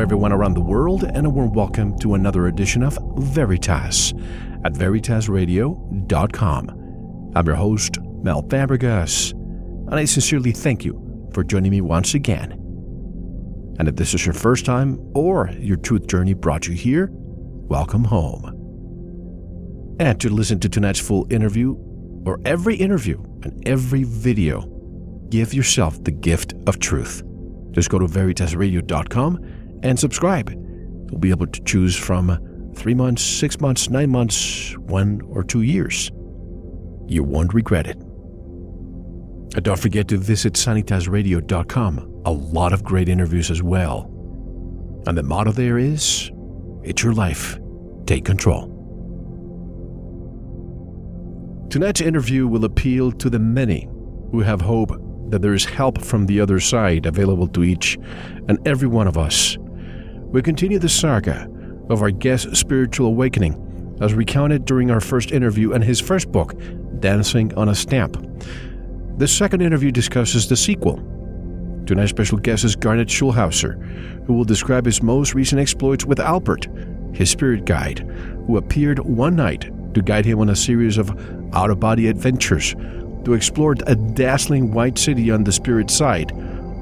Everyone around the world, and a warm welcome to another edition of Veritas at veritasradio.com. I'm your host, Mel Fabregas, and I sincerely thank you for joining me once again. And if this is your first time or your truth journey brought you here, welcome home. And to listen to tonight's full interview, or every interview and every video, give yourself the gift of truth. Just go to veritasradio.com and subscribe. You'll be able to choose from three months, six months, nine months, one or two years. You won't regret it. And don't forget to visit sanitasradio.com. A lot of great interviews as well. And the motto there is It's your life. Take control. Tonight's interview will appeal to the many who have hope that there is help from the other side available to each and every one of us. We continue the saga of our guest's spiritual awakening as recounted during our first interview and his first book, Dancing on a Stamp. The second interview discusses the sequel. Tonight's special guest is Garnet Schulhauser, who will describe his most recent exploits with Albert, his spirit guide, who appeared one night to guide him on a series of out of body adventures to explore a dazzling white city on the spirit side,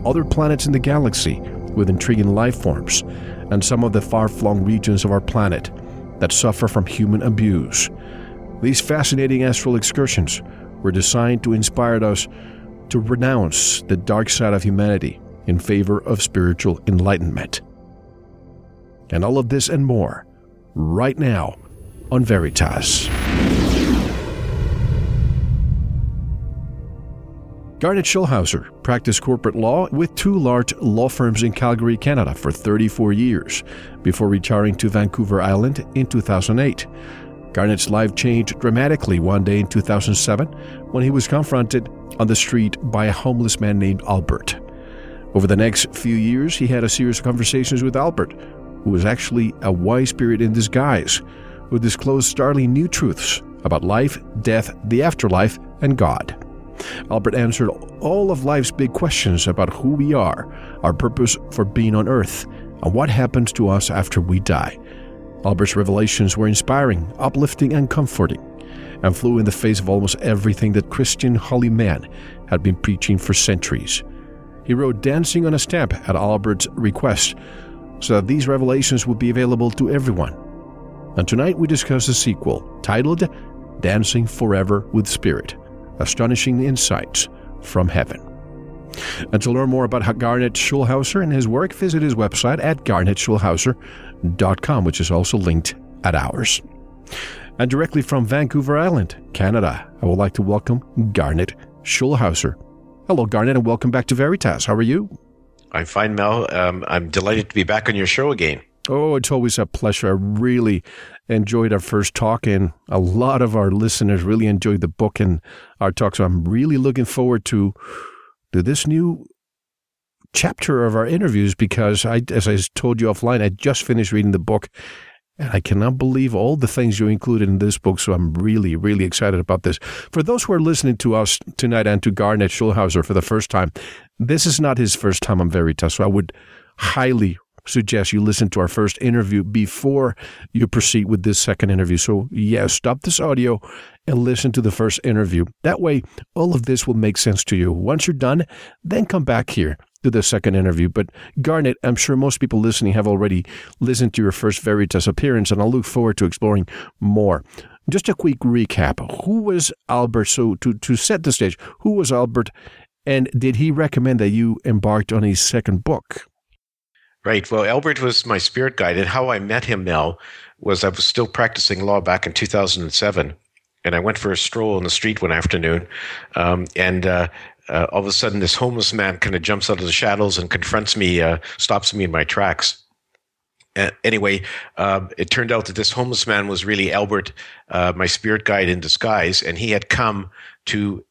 other planets in the galaxy with intriguing life forms, and some of the far flung regions of our planet that suffer from human abuse. These fascinating astral excursions were designed to inspire us to renounce the dark side of humanity in favor of spiritual enlightenment. And all of this and more right now on Veritas. Garnet Schulhauser practiced corporate law with two large law firms in Calgary, Canada for 34 years before retiring to Vancouver Island in 2008. Garnet's life changed dramatically one day in 2007 when he was confronted on the street by a homeless man named Albert. Over the next few years, he had a series of conversations with Albert, who was actually a wise spirit in disguise, who disclosed startling new truths about life, death, the afterlife, and God. Albert answered all of life's big questions about who we are, our purpose for being on earth, and what happens to us after we die. Albert's revelations were inspiring, uplifting, and comforting, and flew in the face of almost everything that Christian holy man had been preaching for centuries. He wrote Dancing on a Stamp at Albert's request so that these revelations would be available to everyone. And tonight we discuss the sequel, titled Dancing Forever with Spirit astonishing insights from heaven. And to learn more about Garnet Schulhauser and his work, visit his website at garnetschulhauser.com, which is also linked at ours. And directly from Vancouver Island, Canada, I would like to welcome Garnet Schulhauser. Hello, Garnet, and welcome back to Veritas. How are you? I'm fine, Mel. Um, I'm delighted to be back on your show again. Oh, it's always a pleasure. I really enjoyed our first talk, and a lot of our listeners really enjoyed the book and our talk. So I'm really looking forward to to this new chapter of our interviews because I, as I told you offline, I just finished reading the book. And I cannot believe all the things you included in this book. So I'm really, really excited about this. For those who are listening to us tonight and to Garnet Schulhauser for the first time, this is not his first time on Veritas. So I would highly suggest you listen to our first interview before you proceed with this second interview. So, yeah, stop this audio and listen to the first interview. That way, all of this will make sense to you. Once you're done, then come back here to the second interview. But Garnet, I'm sure most people listening have already listened to your first Veritas appearance, and I'll look forward to exploring more. just a quick recap. Who was Albert? So to, to set the stage, who was Albert and did he recommend that you embarked on his second book? Right. Well, Albert was my spirit guide, and how I met him, Mel, was I was still practicing law back in 2007, and I went for a stroll in the street one afternoon, um, and uh, uh, all of a sudden, this homeless man kind of jumps out of the shadows and confronts me, uh, stops me in my tracks. Anyway, um, it turned out that this homeless man was really Albert, uh, my spirit guide in disguise, and he had come to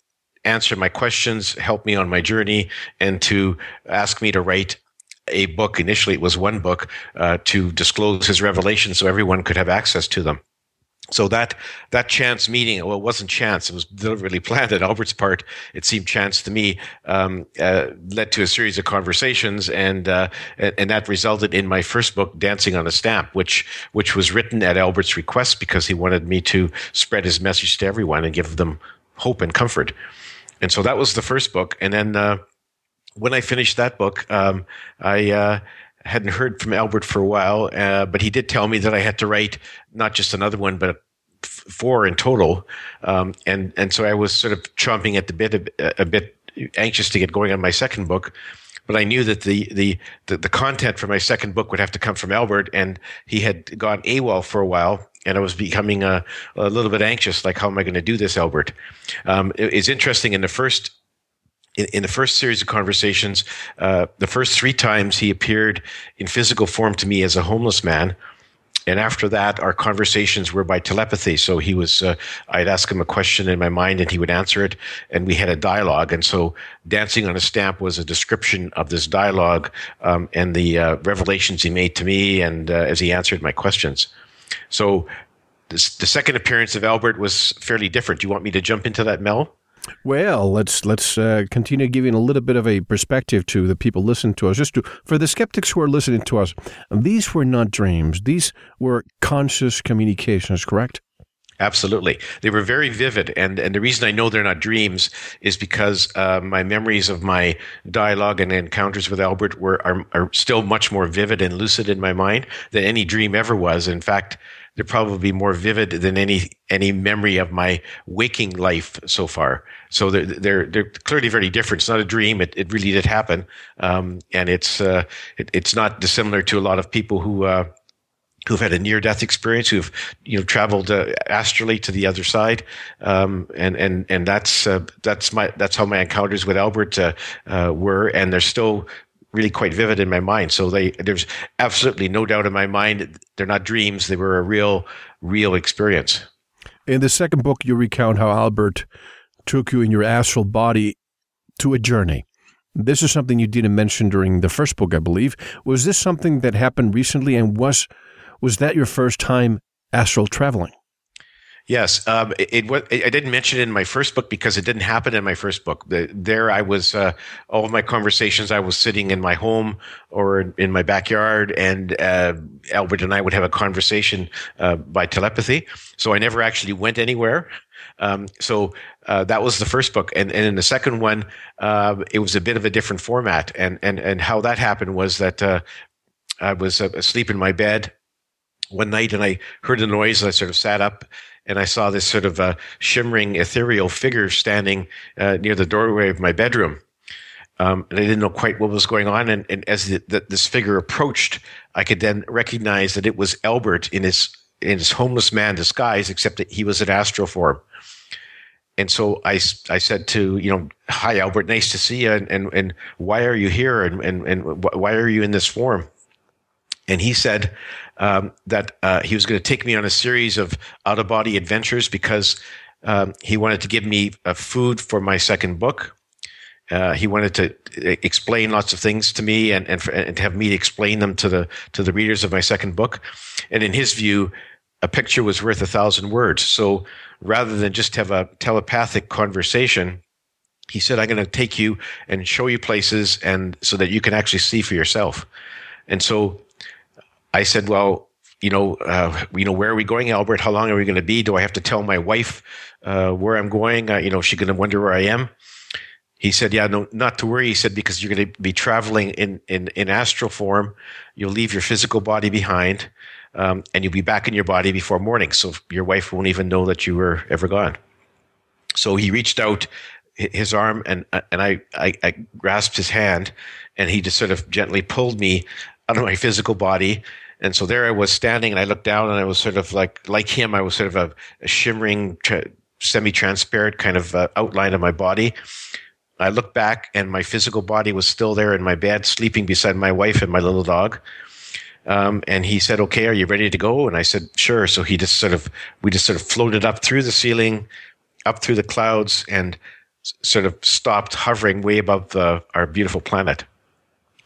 answer my questions, help me on my journey, and to ask me to write a book. Initially, it was one book uh, to disclose his revelations so everyone could have access to them. So that that chance meeting, well, it wasn't chance; it was deliberately planned at Albert's part. It seemed chance to me. Um, uh, led to a series of conversations, and uh, and that resulted in my first book, Dancing on a Stamp, which which was written at Albert's request because he wanted me to spread his message to everyone and give them hope and comfort. And so that was the first book, and then uh, when I finished that book, um, I uh, hadn't heard from Albert for a while, uh, but he did tell me that I had to write not just another one, but f- four in total. Um, and and so I was sort of chomping at the bit, a, a, bit anxious to get going on my second book. But I knew that the, the, the the content for my second book would have to come from Albert, and he had gone AWOL for a while, and I was becoming a, a little bit anxious. Like, how am I going to do this, Albert? Um, it, it's interesting. In the first in, in the first series of conversations, uh, the first three times he appeared in physical form to me as a homeless man. And after that, our conversations were by telepathy. So he was, uh, I'd ask him a question in my mind and he would answer it. And we had a dialogue. And so Dancing on a Stamp was a description of this dialogue um, and the uh, revelations he made to me and uh, as he answered my questions. So this, the second appearance of Albert was fairly different. Do you want me to jump into that, Mel? Well, let's let's uh, continue giving a little bit of a perspective to the people listening to us. Just to, for the skeptics who are listening to us, these were not dreams; these were conscious communications. Correct? Absolutely, they were very vivid, and and the reason I know they're not dreams is because uh, my memories of my dialogue and encounters with Albert were are, are still much more vivid and lucid in my mind than any dream ever was. In fact, they're probably more vivid than any any memory of my waking life so far. So they're they're, they're clearly very different. It's not a dream. It, it really did happen, um, and it's uh, it, it's not dissimilar to a lot of people who. Uh, who've had a near death experience, who've you know traveled uh, astrally to the other side, um, and and and that's uh, that's my that's how my encounters with Albert uh, uh were, and they're still really quite vivid in my mind. So they, there's absolutely no doubt in my mind they're not dreams; they were a real, real experience. In the second book, you recount how Albert took you in your astral body to a journey. This is something you didn't mention during the first book, I believe. Was this something that happened recently, and was was that your first time astral traveling? Yes, um, it, it, I didn't mention it in my first book because it didn't happen in my first book. The, there, I was uh, all of my conversations. I was sitting in my home or in my backyard, and uh, Albert and I would have a conversation uh, by telepathy. So I never actually went anywhere. Um, so uh, that was the first book, and, and in the second one, uh, it was a bit of a different format. And and and how that happened was that uh, I was asleep in my bed one night, and I heard a noise. And I sort of sat up and I saw this sort of uh, shimmering ethereal figure standing uh, near the doorway of my bedroom. Um, and I didn't know quite what was going on. And, and as the, the, this figure approached, I could then recognize that it was Albert in his in his homeless man disguise, except that he was an astral form. And so I, I said to, you know, hi, Albert, nice to see you. And, and, and why are you here? And, and, and why are you in this form? And he said, um, that uh, he was going to take me on a series of out of body adventures because um, he wanted to give me uh, food for my second book. Uh, he wanted to uh, explain lots of things to me and, and, for, and have me explain them to the to the readers of my second book. And in his view, a picture was worth a thousand words. So rather than just have a telepathic conversation, he said, "I'm going to take you and show you places, and so that you can actually see for yourself." And so I said, well, you know, uh, you know, where are we going, Albert? How long are we going to be? Do I have to tell my wife uh, where I'm going? Uh, you know, she's going to wonder where I am. He said, "Yeah, no, not to worry." He said, "Because you're going to be traveling in in in astral form. You'll leave your physical body behind. um, and you'll be back in your body before morning. So your wife won't even know that you were ever gone. So he reached out his arm and and I, I, I grasped his hand and he just sort of gently pulled me out of my physical body and so there I was standing and I looked down and I was sort of like like him I was sort of a, a shimmering tra- semi-transparent kind of uh, outline of my body I looked back and my physical body was still there in my bed sleeping beside my wife and my little dog um, and he said, "Okay, are you ready to go?" And I said, "Sure." So he just sort of, we just sort of floated up through the ceiling, up through the clouds, and s- sort of stopped hovering way above the, our beautiful planet.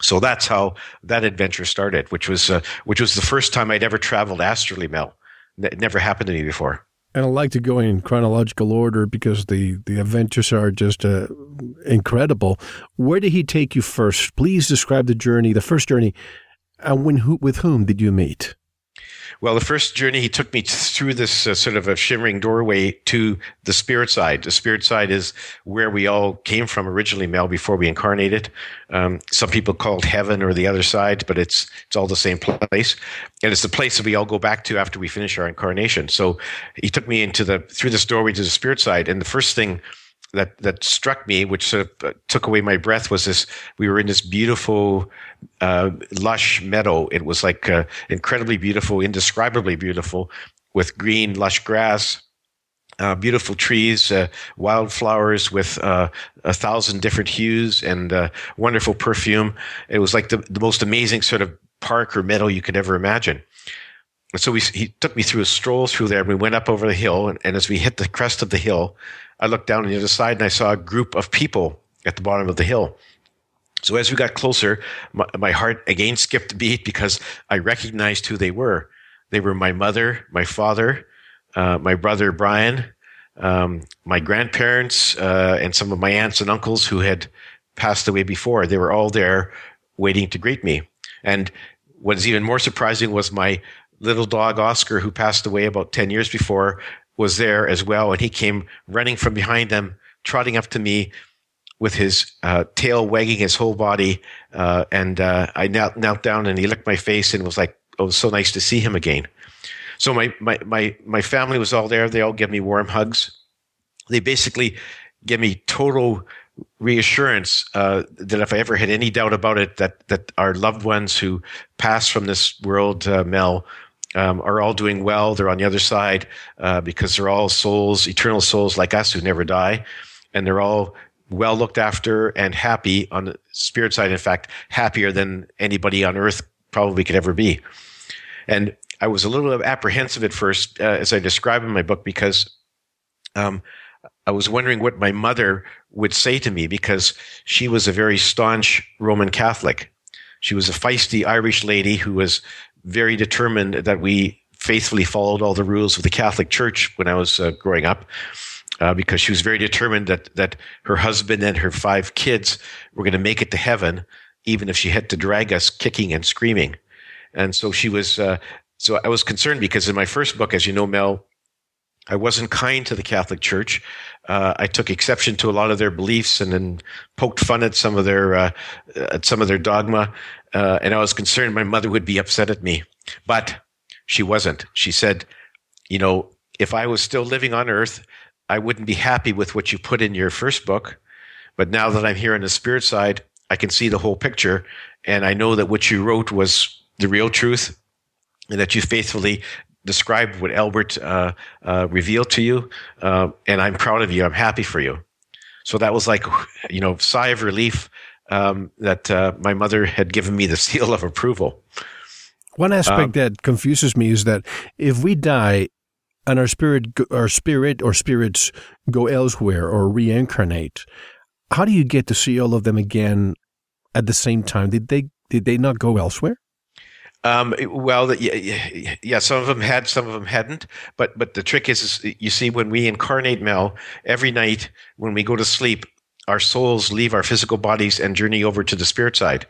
So that's how that adventure started, which was uh, which was the first time I'd ever traveled astrally, Mel. It never happened to me before. And I like to go in chronological order because the, the adventures are just uh, incredible. Where did he take you first? Please describe the journey, the first journey, and when who, with whom did you meet? Well, the first journey, he took me through this uh, sort of a shimmering doorway to the spirit side. The spirit side is where we all came from originally, Mel, before we incarnated. Um, some people call it heaven or the other side, but it's it's all the same place, and it's the place that we all go back to after we finish our incarnation. So he took me into the through this doorway to the spirit side, and the first thing that that struck me, which sort of uh, took away my breath, was this: we were in this beautiful, uh, lush meadow. It was like uh, incredibly beautiful, indescribably beautiful, with green, lush grass. Uh, beautiful trees, uh, wildflowers with uh, a thousand different hues and wonderful perfume. It was like the, the most amazing sort of park or meadow you could ever imagine. And so we, he took me through a stroll through there. We went up over the hill, and, and as we hit the crest of the hill, I looked down on the other side and I saw a group of people at the bottom of the hill. So as we got closer, my, my, heart again skipped a beat because I recognized who they were. They were my mother, my father, uh, my brother Brian, um, my grandparents, uh, and some of my aunts and uncles who had passed away before. They were all there waiting to greet me. And what is even more surprising was my little dog Oscar, who passed away about 10 years before, was there as well. And he came running from behind them, trotting up to me with his uh, tail wagging his whole body. Uh, and uh, I knelt, knelt down and he licked my face and was like, oh, was so nice to see him again. So my, my, my, my family was all there. They all gave me warm hugs. They basically gave me total reassurance uh, that if I ever had any doubt about it, that that our loved ones who passed from this world, uh, Mel, um, are all doing well. They're on the other side uh, because they're all souls, eternal souls like us who never die, and they're all well looked after and happy on the spirit side. In fact, happier than anybody on earth probably could ever be. And I was a little apprehensive at first, uh, as I describe in my book, because um, I was wondering what my mother would say to me because she was a very staunch Roman Catholic. She was a feisty Irish lady who was very determined that we faithfully followed all the rules of the Catholic Church when I was uh, growing up. Uh, because she was very determined that that her husband and her five kids were going to make it to heaven, even if she had to drag us kicking and screaming. And so she was. Uh, so I was concerned because in my first book, as you know, Mel, I wasn't kind to the Catholic Church. Uh, I took exception to a lot of their beliefs and then poked fun at some of their uh, at some of their dogma. Uh, and I was concerned my mother would be upset at me, but she wasn't. She said, "You know, if I was still living on Earth, I wouldn't be happy with what you put in your first book. But now that I'm here on the spirit side, I can see the whole picture, and I know that what you wrote was the real truth, and that you faithfully described what Albert uh, uh, revealed to you, uh, and I'm proud of you. I'm happy for you. So that was like, you know, sigh of relief um, that uh, my mother had given me the seal of approval. One aspect um, that confuses me is that if we die and our spirit, our spirit or spirits go elsewhere or reincarnate, how do you get to see all of them again at the same time? Did they did they not go elsewhere? Um, well, yeah, yeah, some of them had, some of them hadn't. But but the trick is, is, you see, when we incarnate Mel, every night when we go to sleep, our souls leave our physical bodies and journey over to the spirit side.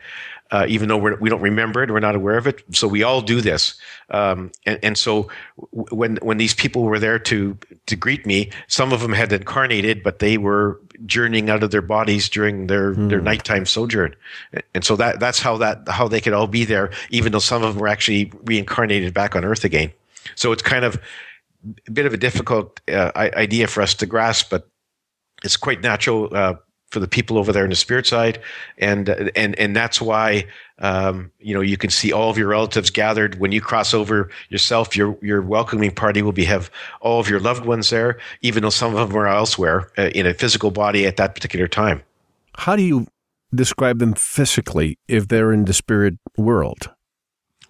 uh, even though we're, we do not remember it, we're not aware of it. So we all do this. Um, and, and so when when these people were there to to greet me, some of them had incarnated, but they were journeying out of their bodies during their mm. their nighttime sojourn. And so that that's how that how they could all be there, even though some of them were actually reincarnated back on Earth again. So it's kind of a bit of a difficult uh, idea for us to grasp, but it's quite natural uh, for the people over there in the spirit side, and and and that's why um, you know you can see all of your relatives gathered when you cross over yourself. Your your welcoming party will be have all of your loved ones there, even though some of them are elsewhere uh, in a physical body at that particular time. How do you describe them physically if they're in the spirit world?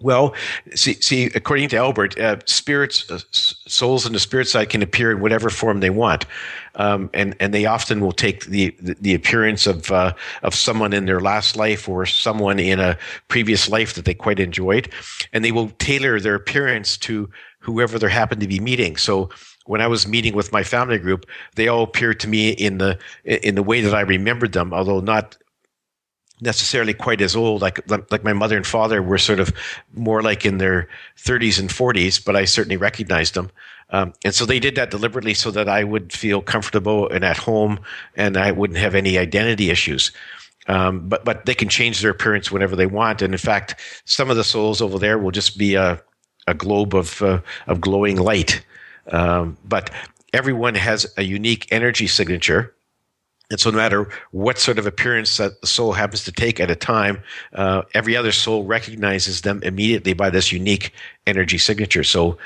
Well, see, see according to Albert, uh, spirits, uh, souls in the spirit side can appear in whatever form they want, um, and and they often will take the the, the appearance of uh, of someone in their last life or someone in a previous life that they quite enjoyed, and they will tailor their appearance to whoever they happen to be meeting. So when I was meeting with my family group, they all appeared to me in the in the way that I remembered them, although not necessarily quite as old. Like like my mother and father were sort of more like in their 30s and 40s, but I certainly recognized them. Um, and so they did that deliberately so that I would feel comfortable and at home, and I wouldn't have any identity issues. Um, but but they can change their appearance whenever they want. And in fact, some of the souls over there will just be a a globe of uh, of glowing light. Um, but everyone has a unique energy signature and so, no matter what sort of appearance that the soul happens to take at a time, uh, every other soul recognizes them immediately by this unique energy signature. So,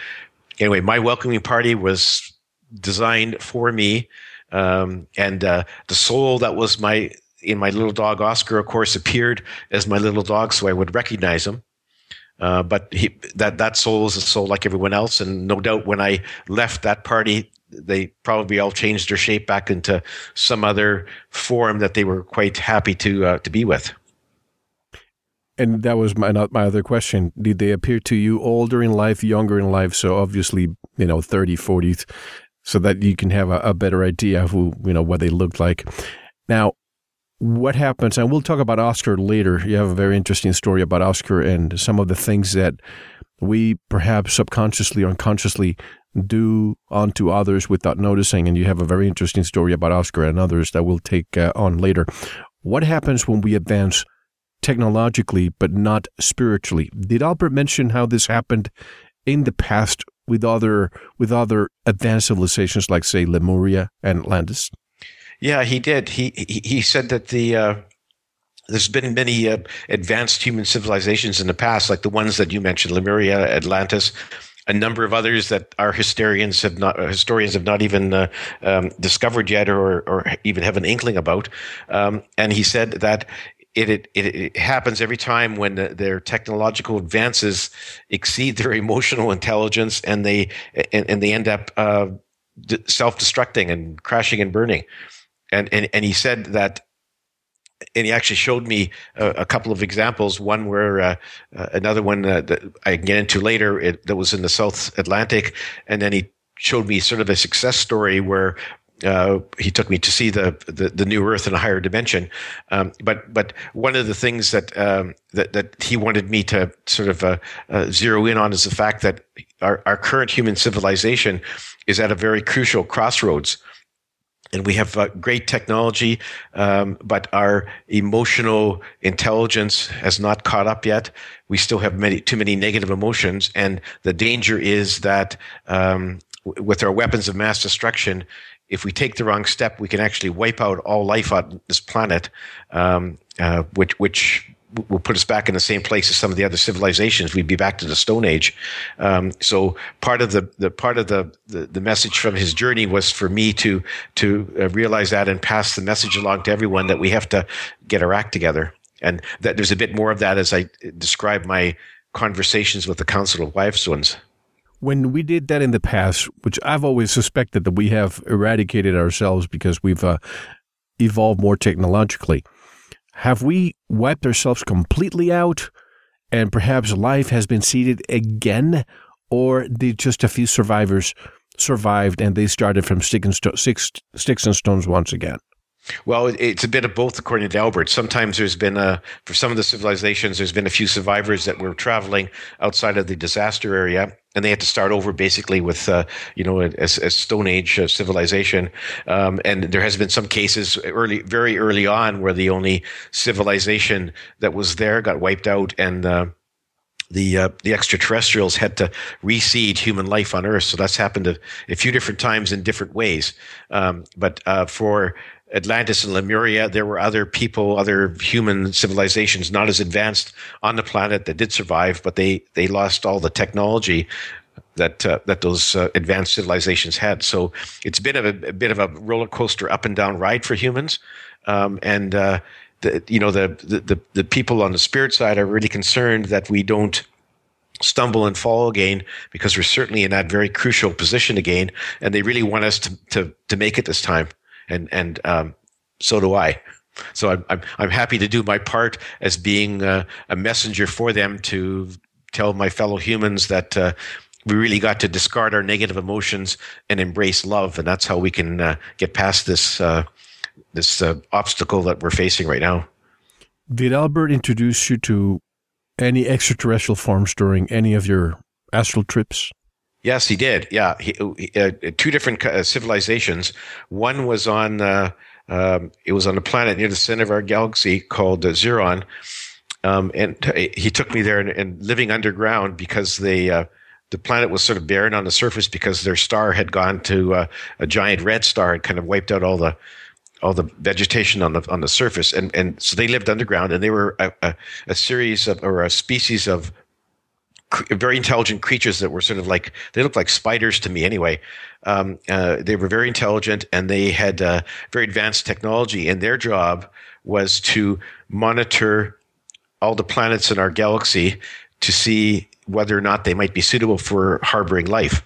anyway, my welcoming party was designed for me, um, and uh, the soul that was my in my little dog Oscar, of course, appeared as my little dog, so I would recognize him. Uh, but he, that that soul is a soul like everyone else, and no doubt when I left that party, they probably all changed their shape back into some other form that they were quite happy to uh, to be with. And that was my not my other question. Did they appear to you older in life, younger in life? So obviously, you know, 30, 40, so that you can have a, a better idea of who, you know, what they looked like. Now, what happens, and we'll talk about Oscar later. You have a very interesting story about Oscar and some of the things that we perhaps subconsciously or unconsciously do unto others without noticing. And you have a very interesting story about Oscar and others that we'll take uh, on later. What happens when we advance technologically but not spiritually? Did Albert mention how this happened in the past with other with other advanced civilizations like say Lemuria and Atlantis? Yeah, he did. He he, said that the uh, there's been many uh, advanced human civilizations in the past, like the ones that you mentioned, Lemuria, Atlantis, a number of others that our historians have not uh, historians have not even uh, um, discovered yet, or or even have an inkling about. Um, and he said that. It, it, it, happens every time when the, their technological advances exceed their emotional intelligence and they and, and they end up uh, self-destructing and crashing and burning and, and and he said that and he actually showed me a, a couple of examples. One where uh, uh, another one uh, that I get into later it, that was in the South Atlantic, and then he showed me sort of a success story where uh, he took me to see the, the, the new Earth in a higher dimension. Um, but but one of the things that um, that that he wanted me to sort of uh, uh, zero in on is the fact that our, our current human civilization is at a very crucial crossroads and we have uh, great technology, um, but our emotional intelligence has not caught up yet. We still have many too many negative emotions, and the danger is that um, w- with our weapons of mass destruction, if we take the wrong step, we can actually wipe out all life on this planet, um, uh, which which will put us back in the same place as some of the other civilizations. We'd be back to the Stone Age. Um, so part of the, the part of the, the, the message from his journey was for me to to uh, realize that and pass the message along to everyone that we have to get our act together. And that there's a bit more of that as I describe my conversations with the Council of Wise Ones. When we did that in the past, which I've always suspected that we have eradicated ourselves because we've uh, evolved more technologically have we wiped ourselves completely out and perhaps life has been seeded again? Or did just a few survivors survived and they started from stick and sticks and stones once again? Well, it's a bit of both, according to Albert. Sometimes there's been a, for some of the civilizations, there's been a few survivors that were traveling outside of the disaster area, and they had to start over basically with, uh, you know, a, a, Stone Age uh, civilization. Um, and there has been some cases early, very early on, where the only civilization that was there got wiped out, and uh, the uh, the extraterrestrials had to reseed human life on Earth. So that's happened a, a few different times in different ways. Um, but uh, for Atlantis and Lemuria, there were other people, other human civilizations not as advanced on the planet that did survive, but they they lost all the technology that uh, that those uh, advanced civilizations had. So it's been a, a, bit of a roller coaster up and down ride for humans, um, and uh, the, you know the, the the people on the spirit side are really concerned that we don't stumble and fall again because we're certainly in that very crucial position again, and they really want us to to to make it this time and and um, so do I. So I'm, I'm I'm happy to do my part as being uh, a messenger for them to tell my fellow humans that uh, we really got to discard our negative emotions and embrace love, and that's how we can uh, get past this uh, this uh, obstacle that we're facing right now. Did Albert introduce you to any extraterrestrial forms during any of your astral trips? Yes, he did. Yeah, he, uh, two different uh, civilizations. One was on uh, um, it was on a planet near the center of our galaxy called uh, Zeron, um, and he took me there and, and, living underground because they uh, the planet was sort of barren on the surface because their star had gone to uh, a giant red star and kind of wiped out all the all the vegetation on the on the surface, and and so they lived underground, and they were a, a, a series of or a species of very intelligent creatures that were sort of like they looked like spiders to me anyway. Um, uh, they were very intelligent and they had uh, very advanced technology, and their job was to monitor all the planets in our galaxy to see whether or not they might be suitable for harboring life.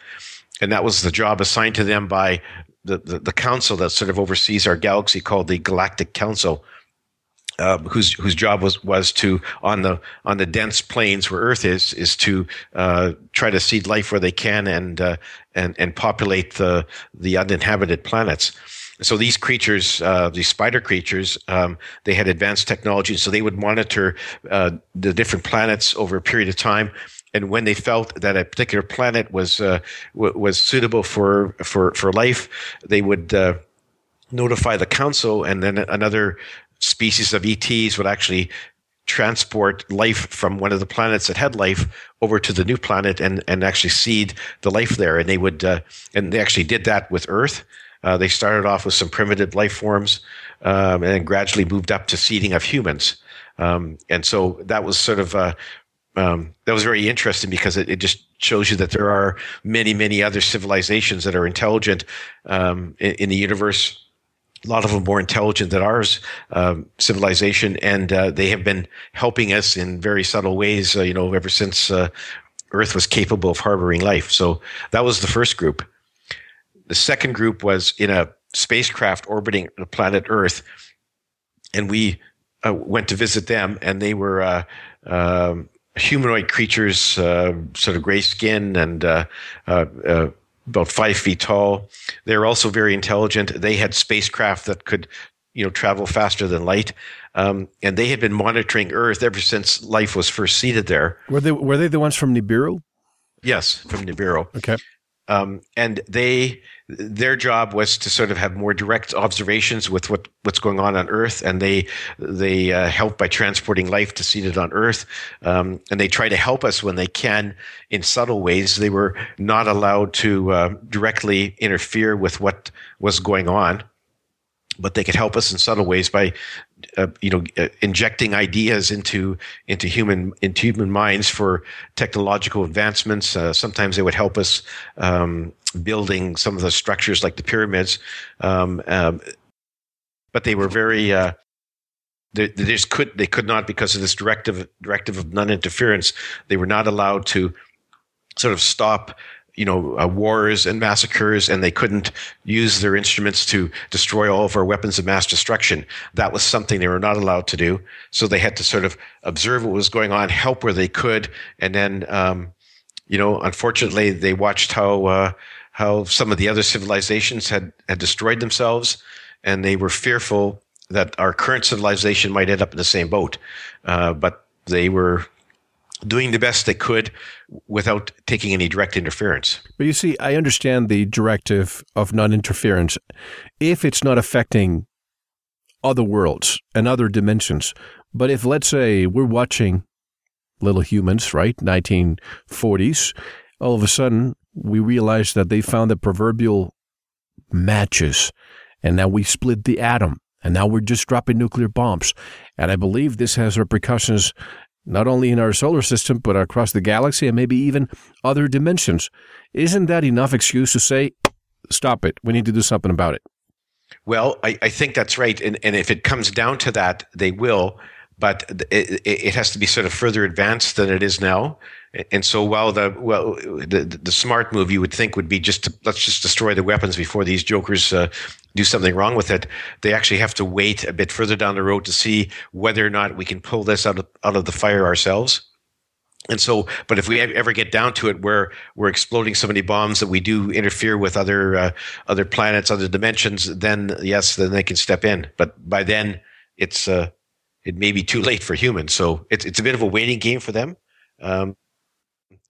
And that was the job assigned to them by the, the, the council that sort of oversees our galaxy called the Galactic Council um, whose whose job was was to on the on the dense planes where Earth is is to uh, try to seed life where they can and uh, and and populate the the uninhabited planets. So these creatures, uh, these spider creatures, um, they had advanced technology, so they would monitor uh, the different planets over a period of time. And when they felt that a particular planet was uh, w- was suitable for for for life, they would uh, notify the council, and then another species of ETs would actually transport life from one of the planets that had life over to the new planet and, and actually seed the life there. And they would, uh, and they actually did that with Earth. Uh, they started off with some primitive life forms um, and then gradually moved up to seeding of humans. Um, and so that was sort of, uh, um, that was very interesting because it, it, just shows you that there are many, many other civilizations that are intelligent um, in, in the universe a lot of them more intelligent than ours um, civilization, and uh, they have been helping us in very subtle ways. Uh, you know, ever since uh, Earth was capable of harboring life. So that was the first group. The second group was in a spacecraft orbiting the planet Earth, and we uh, went to visit them, and they were. Uh, um, humanoid creatures, uh, sort of gray skin and about five feet tall. They were also very intelligent. They had spacecraft that could, you know, travel faster than light. Um, and they had been monitoring Earth ever since life was first seeded there. Were they were they the ones from Nibiru? Yes, from Nibiru. Okay. Um, and they their job was to sort of have more direct observations with what, what's going on on Earth, and they they uh, help by transporting life to seed it on Earth, um, and they try to help us when they can in subtle ways. They were not allowed to uh, directly interfere with what was going on, but they could help us in subtle ways by uh, you know uh, injecting ideas into into human into human minds for technological advancements. Uh, sometimes they would help us um, building some of the structures like the pyramids um, um, but they were very uh, they, they, just could they could not because of this directive directive of non-interference. They were not allowed to sort of stop you know, uh, wars and massacres, and they couldn't use their instruments to destroy all of our weapons of mass destruction. That was something they were not allowed to do. So they had to sort of observe what was going on, help where they could, and then, um, you know, unfortunately, they watched how uh, how some of the other civilizations had had destroyed themselves, and they were fearful that our current civilization might end up in the same boat. Uh, but they were doing the best they could without taking any direct interference. But you see, I understand the directive of non interference if it's not affecting other worlds and other dimensions. But if, let's say, we're watching Little Humans, right, 1940s, all of a sudden we realize that they found the proverbial matches and now we split the atom and now we're just dropping nuclear bombs. And I believe this has repercussions not only in our solar system, but across the galaxy and maybe even other dimensions. Isn't that enough excuse to say, stop it? We need to do something about it. Well, I, I think that's right. And, and if it comes down to that, they will. But it, it has to be sort of further advanced than it is now. And so, while the well, the the smart move you would think would be just to let's just destroy the weapons before these jokers uh, do something wrong with it, they actually have to wait a bit further down the road to see whether or not we can pull this out of out of the fire ourselves. And so, but if we ever get down to it, where we're exploding so many bombs that we do interfere with other uh, other planets, other dimensions, then yes, then they can step in. But by then, it's uh, it may be too late for humans. So it's it's a bit of a waiting game for them. Um,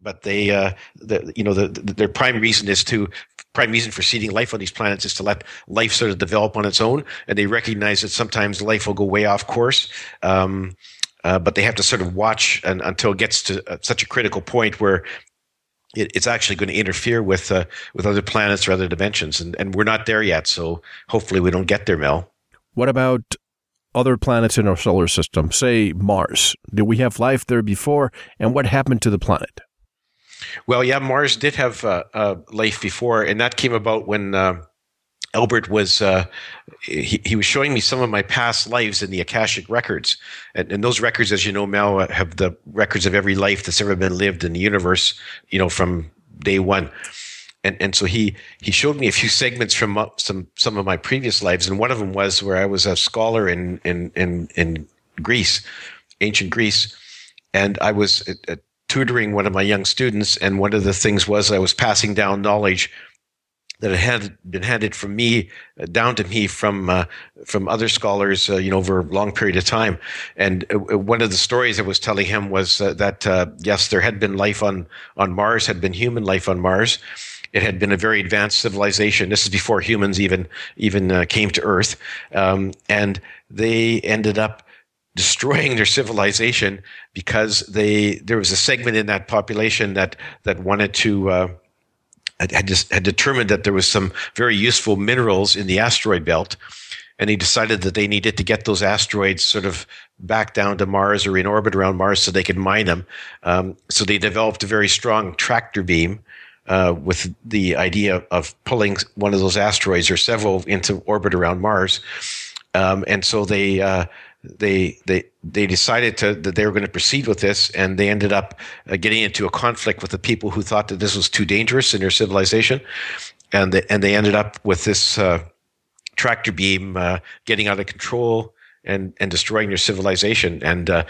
but they, uh, the, you know, the, the, their prime reason is to prime reason for seeding life on these planets is to let life sort of develop on its own, and they recognize that sometimes life will go way off course. Um, uh, but they have to sort of watch and, until it gets to uh, such a critical point where it, it's actually going to interfere with uh, with other planets or other dimensions, and, and we're not there yet. So hopefully, we don't get there, Mel. What about other planets in our solar system? Say Mars. Did we have life there before, and what happened to the planet? Well, yeah, Mars did have uh, uh, life before, and that came about when uh, Albert was uh, he, he was showing me some of my past lives in the Akashic records, and, and those records, as you know, Mel, uh, have the records of every life that's ever been lived in the universe. You know, from day one. And, and so he he showed me a few segments from uh, some some of my previous lives, and one of them was where I was a scholar in in in, in Greece, ancient Greece, and I was at, tutoring one of my young students, and one of the things was I was passing down knowledge that had been handed from me uh, down to me from uh, from other scholars, uh, you know, over a long period of time. And uh, uh one of the stories I was telling him was uh, that yes, there had been life on on Mars, had been human life on Mars. It had been a very advanced civilization. This is before humans even even came to Earth, um, and they ended up destroying their civilization because they there was a segment in that population that that wanted to uh, had just had determined that there was some very useful minerals in the asteroid belt and he decided that they needed to get those asteroids sort of back down to Mars or in orbit around Mars so they could mine them. Um, so they developed a very strong tractor beam uh, with the idea of pulling one of those asteroids or several into orbit around Mars. Um, and so they uh, they they they decided to that they were going to proceed with this, and they ended up uh, getting into a conflict with the people who thought that this was too dangerous in their civilization, and they, and they ended up with this uh, tractor beam uh, getting out of control and and destroying your civilization. And uh,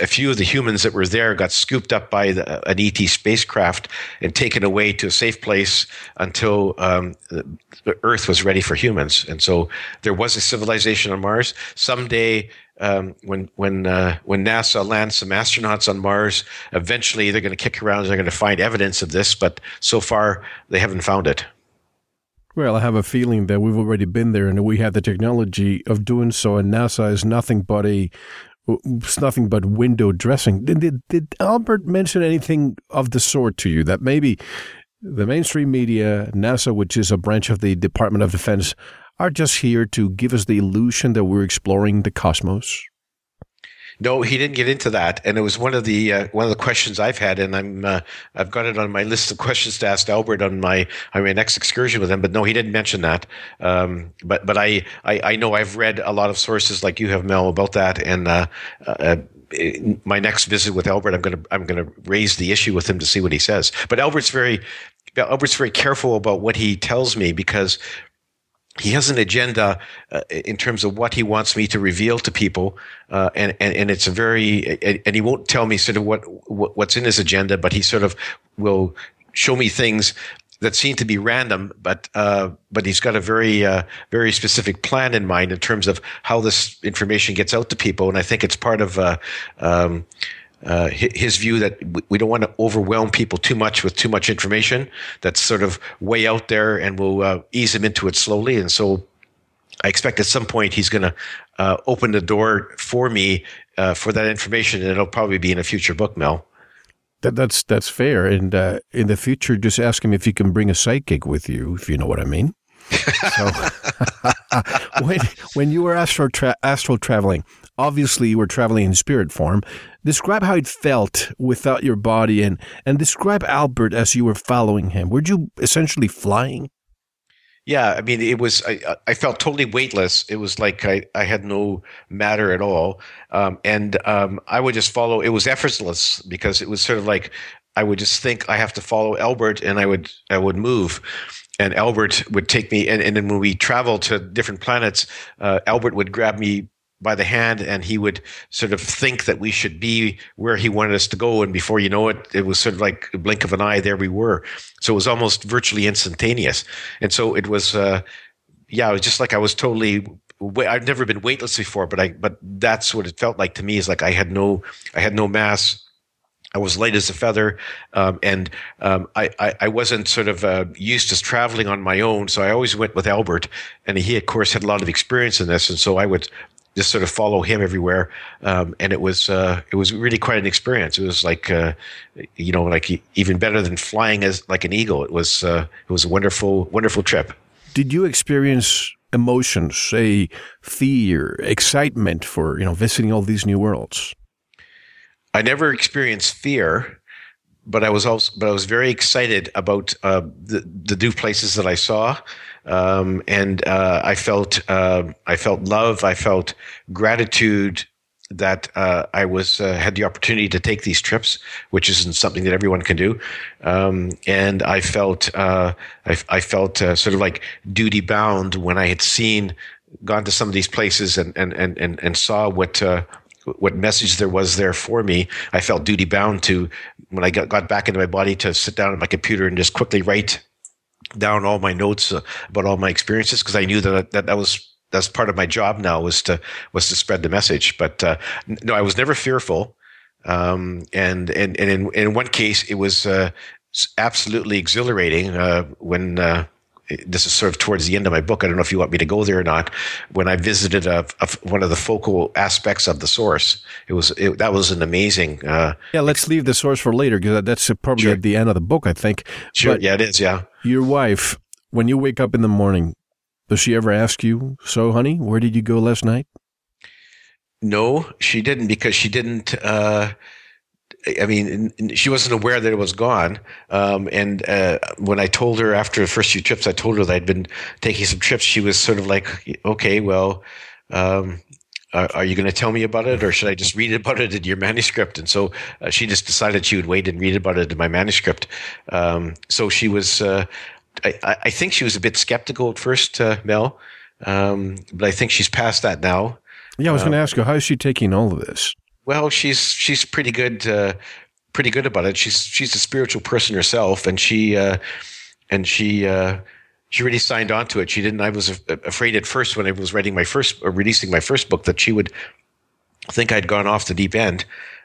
a few of the humans that were there got scooped up by the, an ET spacecraft and taken away to a safe place until um, the Earth was ready for humans. And so there was a civilization on Mars. Someday. Um, when when uh, when NASA lands some astronauts on Mars, eventually they're going to kick around and they're going to find evidence of this. But so far, they haven't found it. Well, I have a feeling that we've already been there and we have the technology of doing so, and NASA is nothing but a it's nothing but window dressing. Did, did, did Albert mention anything of the sort to you that maybe the mainstream media, NASA, which is a branch of the Department of Defense, are just here to give us the illusion that we're exploring the cosmos? No, he didn't get into that, and it was one of the uh, one of the questions I've had, and I'm uh, I've got it on my list of questions to ask Albert on my on my next excursion with him. But no, he didn't mention that. Um, but but I, I, I know I've read a lot of sources like you have, Mel, about that, and uh, uh my next visit with Albert, I'm gonna I'm gonna raise the issue with him to see what he says. But Albert's very Albert's very careful about what he tells me because he has an agenda uh, in terms of what he wants me to reveal to people, uh, and, and and it's a very and he won't tell me sort of what, what what's in his agenda, but he sort of will show me things that seem to be random, but uh, but he's got a very uh, very specific plan in mind in terms of how this information gets out to people, and I think it's part of. Uh, um, uh, his view that we don't want to overwhelm people too much with too much information that's sort of way out there and we'll uh, ease them into it slowly. And so I expect at some point he's going to uh, open the door for me uh, for that information, and it'll probably be in a future book, Mel. That, that's that's fair. And uh, in the future, just ask him if he can bring a psychic with you, if you know what I mean. so, when when you were astral tra- astral traveling, obviously you were traveling in spirit form. Describe how it felt without your body, and and describe Albert as you were following him. Were you essentially flying? Yeah, I mean, it was. I, I felt totally weightless. It was like I, I had no matter at all, um, and um, I would just follow. It was effortless because it was sort of like I would just think I have to follow Albert, and I would I would move, and Albert would take me. And, and then when we traveled to different planets, uh, Albert would grab me by the hand and he would sort of think that we should be where he wanted us to go and before you know it it was sort of like a blink of an eye there we were so it was almost virtually instantaneous and so it was uh, yeah it was just like i was totally i've never been weightless before but i but that's what it felt like to me is like i had no i had no mass I was light as a feather, um, and um, I, I, I, wasn't sort of uh, used to traveling on my own. So I always went with Albert, and he, of course, had a lot of experience in this. And so I would just sort of follow him everywhere. Um, and it was uh, it was really quite an experience. It was like uh, you know like even better than flying as like an eagle. It was uh, it was a wonderful wonderful trip. Did you experience emotions, say fear, excitement for you know visiting all these new worlds? I never experienced fear, but I was also but I was very excited about uh, the the new places that I saw um, and uh, I felt uh, I felt love. I felt gratitude that uh, I was uh, had the opportunity to take these trips, which isn't something that everyone can do. Um, and I felt uh, I, I, felt sort of like duty bound when I had seen gone to some of these places and and and and, and saw what. What message there was there for me. I felt duty bound to, when I got, got back into my body, to sit down at my computer and just quickly write down all my notes uh, about all my experiences because I knew that, that that was that's part of my job now was to was to spread the message. But uh, no, I was never fearful. Um, and and and in in one case, it was uh, absolutely exhilarating uh, when uh, this is sort of towards the end of my book. I don't know if you want me to go there or not. When I visited a, a, one of the focal aspects of the source, it was it, that was an amazing. Uh, yeah, let's leave the source for later because that's probably sure. at the end of the book, I think. Sure. But yeah, it is. Yeah. Your wife, when you wake up in the morning, does she ever ask you, "So, honey, where did you go last night?" No, she didn't because she didn't. Uh, I mean, she wasn't aware that it was gone. Um, and uh, when I told her after the first few trips, I told her that I'd been taking some trips. She was sort of like, "Okay, well, um, are, are, you going to tell me about it, or should I just read about it in your manuscript?" And so uh, she just decided she would wait and read about it in my manuscript. Um, so she was. Uh, I, I, think she was a bit skeptical at first, uh, Mel, um, but I think she's past that now. Yeah, I was going to um, ask her how is she taking all of this. Well, she's she's pretty good, uh, pretty good about it. She's she's a spiritual person herself, and she uh, and she uh, she really signed on to it. She didn't. I was afraid at first when I was writing my first, or releasing my first book, that she would think I'd gone off the deep end.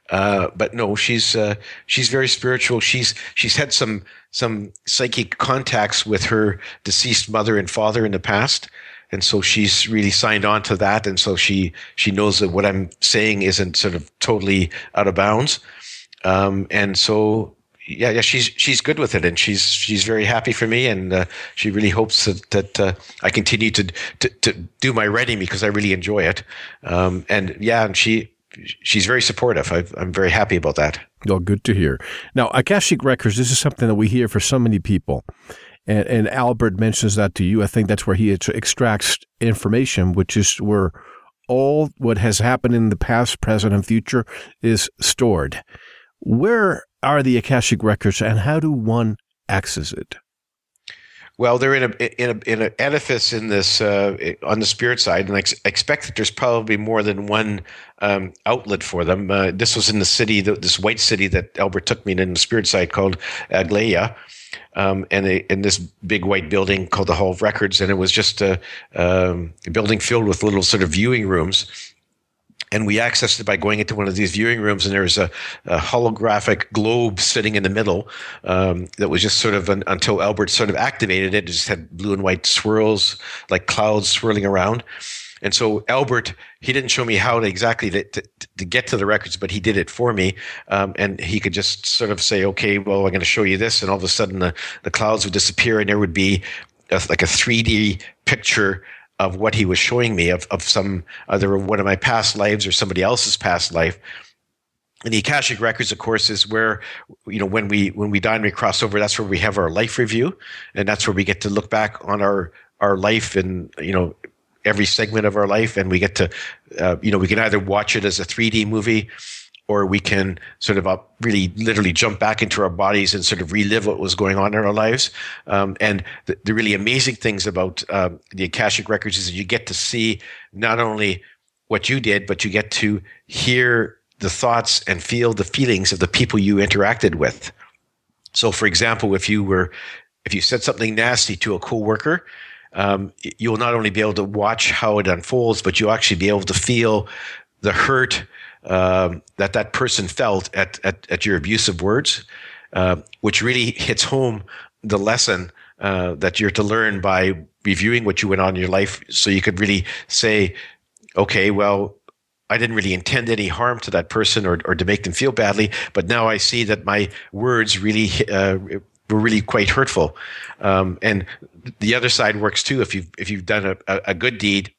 Uh, but no, she's uh, she's very spiritual. She's she's had some some psychic contacts with her deceased mother and father in the past, and so she's really signed on to that. And so she she knows that what i'm saying isn't sort of totally out of bounds. Um, and so yeah yeah she's she's good with it. And she's she's very happy for me. And uh, she really hopes that that uh, i continue to, to to do my writing because i really enjoy it. Um, and yeah and she she's very supportive. I am very happy about that. Well good to hear. Now akashic records this is something that we hear for so many people and, and Albert mentions that to you. I think that's where he extracts information, which is where all what has happened in the past, present, and future is stored. Where are the Akashic records, and how do one access it? Well, they're in a in a in an edifice in this uh, on the spirit side, and I ex- expect that there's probably more than one um, outlet for them. Uh, this was in the city, this white city that Albert took me in, in the spirit side called Aglaia. Um, and in this big white building called the Hall of Records, and it was just a, um, a building filled with little sort of viewing rooms and we accessed it by going into one of these viewing rooms, and there was a, a holographic globe sitting in the middle um, that was just sort of an, until Albert sort of activated it. It just had blue and white swirls, like clouds swirling around. And so Albert, he didn't show me how to exactly to, to, to get to the records, but he did it for me. Um, and he could just sort of say, okay, well, I'm going to show you this. And all of a sudden the, the clouds would disappear and there would be a, like a 3D picture of what he was showing me of, of some either one of my past lives or somebody else's past life. And the Akashic Records, of course, is where you know when we when we die and we cross over. That's where we have our life review, and that's where we get to look back on our our life and you know every segment of our life, and we get to uh, you know we can either watch it as a 3D movie or we can sort of up, really literally jump back into our bodies and sort of relive what was going on in our lives. Um, and the, the, really amazing things about um, the Akashic Records is that you get to see not only what you did, but you get to hear the thoughts and feel the feelings of the people you interacted with. So, for example, if you were, if you said something nasty to a coworker, um, you'll not only be able to watch how it unfolds, but you'll actually be able to feel the hurt um, that that person felt at, at, at your abusive words, uh, which really hits home the lesson uh, that you're to learn by reviewing what you went on in your life so you could really say, okay, well, I didn't really intend any harm to that person or, or to make them feel badly, but now I see that my words really uh, were really quite hurtful. Um, and the other side works too. If you've if you've done a, a good deed,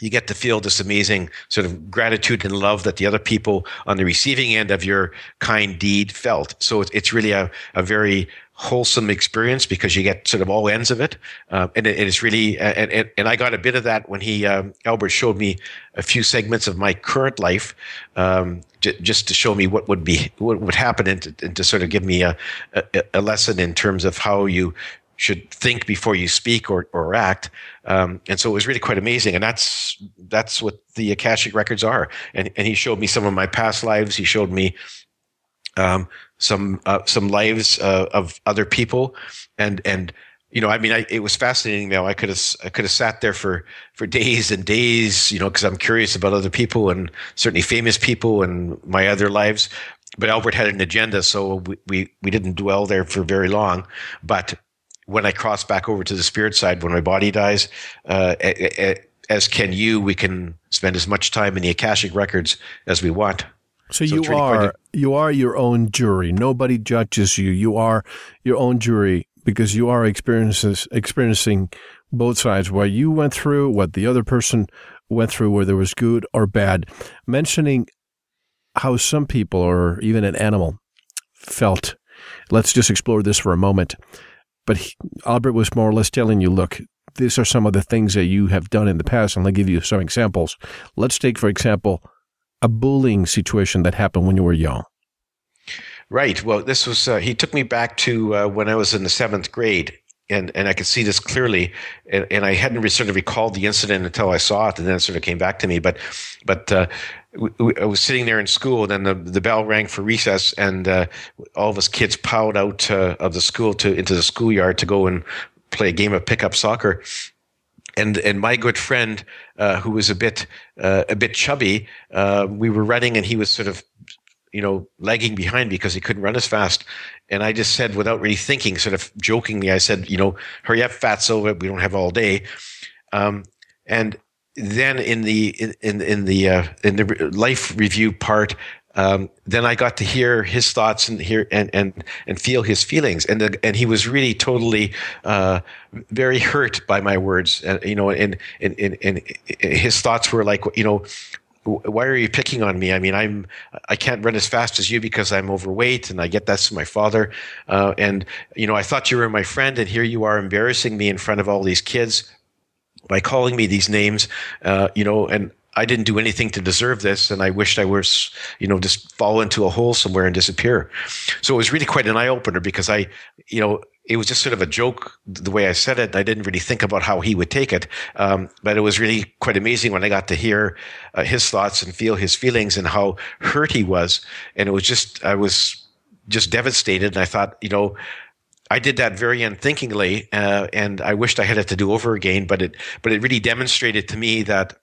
you get to feel this amazing sort of gratitude and love that the other people on the receiving end of your kind deed felt. So it's really a, a very wholesome experience because you get sort of all ends of it. Uh, and it, it's really, and, and, and, I got a bit of that when he, um, Albert showed me a few segments of my current life, um, j- just to show me what would be, what would happen and to, and to sort of give me a, a, a lesson in terms of how you should think before you speak or, or act. Um, and so it was really quite amazing. And that's, that's what the Akashic records are. And, and he showed me some of my past lives. He showed me, um, some, uh, some lives, uh, of other people and, and, you know, I mean, I, it was fascinating. Now I could have, I could have sat there for, for days and days, you know, cause I'm curious about other people and certainly famous people and my other lives. But Albert had an agenda, so we, we, we didn't dwell there for very long. But when I cross back over to the spirit side, when my body dies, uh, as can you, we can spend as much time in the Akashic records as we want. So, so you really are you are your own jury. Nobody judges you. You are your own jury because you are experiences experiencing both sides. What you went through, what the other person went through, whether it was good or bad. Mentioning how some people or even an animal felt. Let's just explore this for a moment. But he, Albert was more or less telling you, look, these are some of the things that you have done in the past, and I'll give you some examples. Let's take, for example, a bullying situation that happened when you were young. Right. Well, this was, uh, he took me back to uh, when I was in the seventh grade. And, and I could see this clearly, and, and I hadn't sort of recalled the incident until I saw it, and then it sort of came back to me. But, but uh, I was sitting there in school, and then the, the bell rang for recess, and uh, all of us kids piled out uh, of the school to into the schoolyard to go and play a game of pickup soccer. And and my good friend, uh, who was a bit uh, a bit chubby, uh, we were running, and he was sort of you know lagging behind because he couldn't run as fast. And I just said, without really thinking, sort of jokingly, I said, you know, hurry up, fatso, we don't have all day. Um, and then in the in in the uh, in the life review part, um, then I got to hear his thoughts and hear and and and feel his feelings, and the, and he was really totally uh, very hurt by my words, and you know, and and, and and his thoughts were like, you know. Why are you picking on me? I mean, I'm I can't run as fast as you because I'm overweight, and I get that's from my father. Uh, and you know, I thought you were my friend, and here you are embarrassing me in front of all these kids by calling me these names, uh, you know, and I didn't do anything to deserve this, and I wished I was, you know, just fall into a hole somewhere and disappear. So it was really quite an eye opener because I, you know, it was just sort of a joke the way I said it. I didn't really think about how he would take it. Um, but it was really quite amazing when I got to hear uh, his thoughts and feel his feelings and how hurt he was. And it was just, I was just devastated. And I thought, you know, I did that very unthinkingly, uh, and I wished I had it to do over again. But it, but it really demonstrated to me that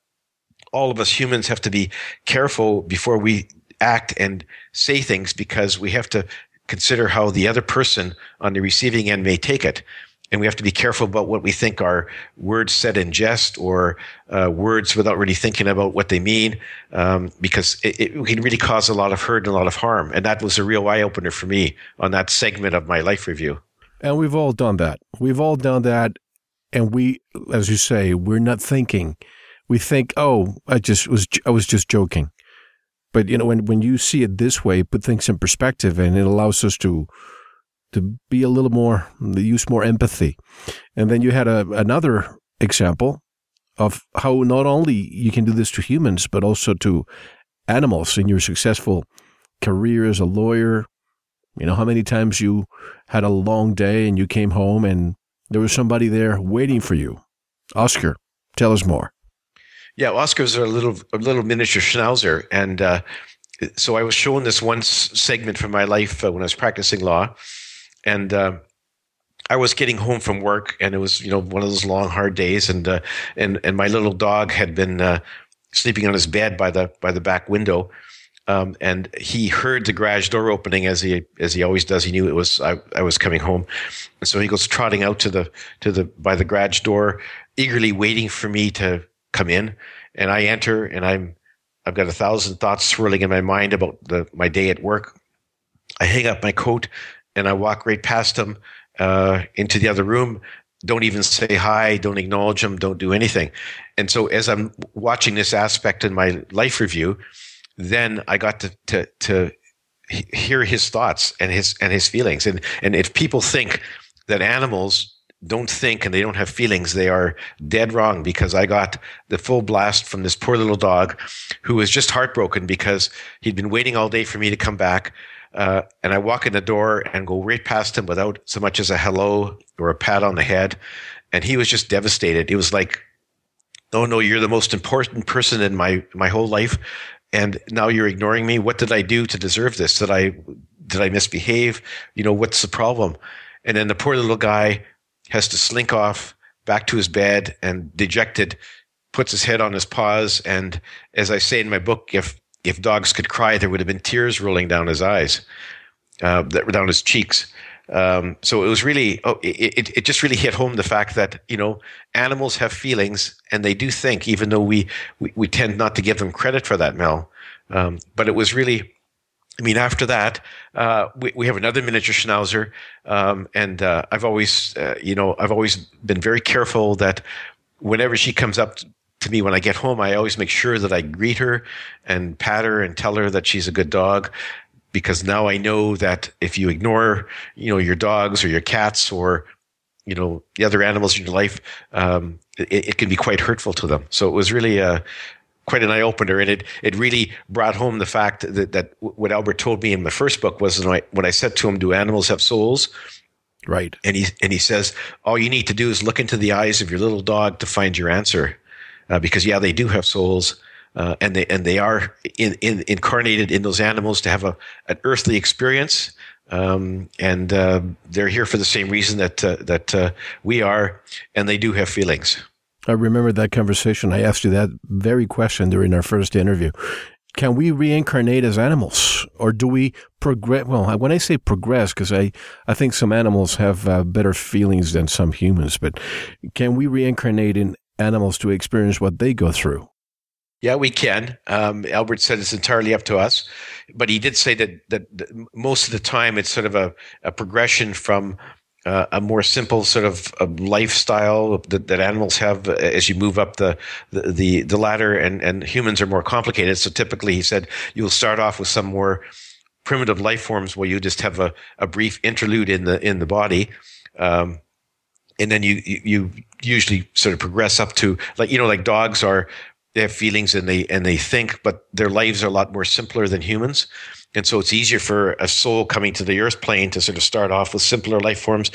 all of us humans have to be careful before we act and say things because we have to consider how the other person on the receiving end may take it. And we have to be careful about what we think are words said in jest or uh, words without really thinking about what they mean, um, because it, it, can really cause a lot of hurt and a lot of harm. And that was a real eye opener for me on that segment of my life review. And we've all done that. We've all done that. And we, as you say, we're not thinking. We think, oh, I just was, I was just joking. But you know, when when you see it this way, put things in perspective, and it allows us to to be a little more use more empathy. And then you had a, another example of how not only you can do this to humans, but also to animals in your successful career as a lawyer. You know, how many times you had a long day and you came home and there was somebody there waiting for you. Oscar, tell us more. Yeah, Oscar's a little a little miniature schnauzer, and uh, so I was shown this one segment from my life uh, when I was practicing law, and uh, I was getting home from work, and it was you know one of those long hard days, and uh, and and my little dog had been uh, sleeping on his bed by the by the back window. Um, and he heard the garage door opening as he as he always does. He knew it was I, I was coming home, and so he goes trotting out to the to the by the garage door, eagerly waiting for me to come in and I enter and I'm I've got a thousand thoughts swirling in my mind about the my day at work. I hang up my coat and I walk right past him uh, into the other room. Don't even say hi. Don't acknowledge him. Don't do anything. And so as I'm watching this aspect in my life review, then I got to to to hear his thoughts and his and his feelings. And and if people think that animals don't think and they don't have feelings, they are dead wrong because I got the full blast from this poor little dog who was just heartbroken because he'd been waiting all day for me to come back. Uh, and I walk in the door and go right past him without so much as a hello or a pat on the head. And he was just devastated. It was like, oh no, you're the most important person in my, my whole life. And now you're ignoring me. What did I do to deserve this? Did I, did I misbehave? You know, what's the problem? And then the poor little guy has to slink off back to his bed and dejected puts his head on his paws and as i say in my book if if dogs could cry there would have been tears rolling down his eyes uh, down his cheeks um, so it was really oh, it, it just really hit home the fact that you know animals have feelings and they do think even though we we, we tend not to give them credit for that mel. Um, but it was really I mean, after that, uh, we, we have another miniature schnauzer, um, and uh, I've always, uh, you know, I've always been very careful that whenever she comes up to me when I get home, I always make sure that I greet her and pat her and tell her that she's a good dog, because now I know that if you ignore, you know, your dogs or your cats or you know the other animals in your life, um, it, it, can be quite hurtful to them. So it was really a, quite an eye opener, and it it really brought home the fact that that what Albert told me in my first book was when I, when I said to him, "Do animals have souls?" Right, and he and he says, "All you need to do is look into the eyes of your little dog to find your answer, uh, because yeah, they do have souls." Uh, and they and they are in, in, incarnated in those animals to have a an earthly experience, um, and uh, they're here for the same reason that uh, that uh, we are, and they do have feelings. I remember that conversation. I asked you that very question during our first interview. Can we reincarnate as animals, or do we progress? Well, when I say progress, because I, I think some animals have uh, better feelings than some humans, but can we reincarnate in animals to experience what they go through? Yeah, we can. Um, Albert said it's entirely up to us, but he did say that that, that most of the time it's sort of a, a progression from uh, a more simple sort of lifestyle that, that, animals have as you move up the, the, the, the, ladder and, and humans are more complicated. So typically he said you'll start off with some more primitive life forms where you just have a, a brief interlude in the, in the body. Um, and then you, you, you usually sort of progress up to like, you know, like dogs are, they have feelings and they, and they think, but their lives are a lot more simpler than humans. And so it's easier for a soul coming to the earth plane to sort of start off with simpler life forms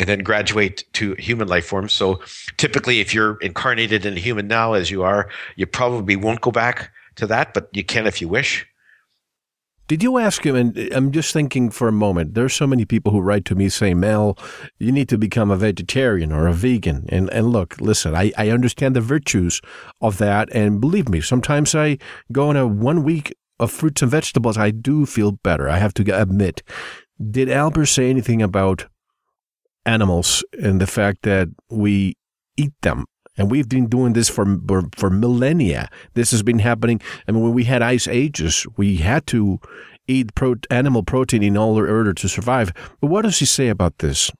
and then graduate to human life forms. So typically, if you're incarnated in a human now, as you are, you probably won't go back to that, but you can if you wish. Did you ask him? And uh, I'm just thinking for a moment. There's so many people who write to me saying, "Mel, you need to become a vegetarian or a vegan." And and look, listen, I, I understand the virtues of that, and believe me, sometimes I go on a one week of fruits and vegetables. I do feel better. I have to admit. Did Albert say anything about animals and the fact that we eat them and we've been doing this for, for, millennia. This has been happening. I mean, when we had ice ages, we had to eat pro- animal protein in order to survive. But what does he say about this?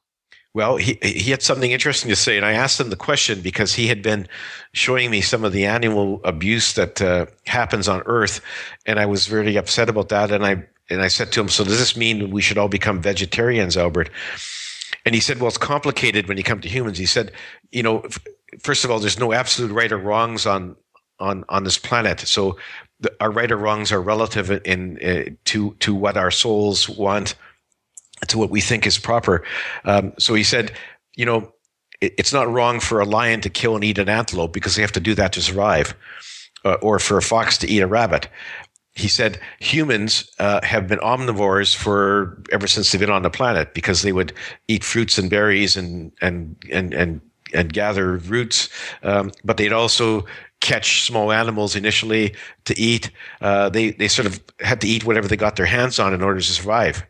Well, he he had something interesting to say, and I asked him the question because he had been showing me some of the animal abuse that uh, happens on Earth, and I was very upset about that. And I and I said to him, "So does this mean we should all become vegetarians, Albert?" And he said, "Well, it's complicated when you come to humans." He said, "You know, first of all, there's no absolute right or wrongs on on on this planet. So the, our right or wrongs are relative in, in uh, to to what our souls want, to what we think is proper. Um, so he said, you know, it, it's not wrong for a lion to kill and eat an antelope because they have to do that to survive, uh, or for a fox to eat a rabbit. He said humans uh, have been omnivores for ever since they've been on the planet because they would eat fruits and berries and and and and and gather roots, um, but they'd also catch small animals initially to eat. Uh, they they sort of had to eat whatever they got their hands on in order to survive.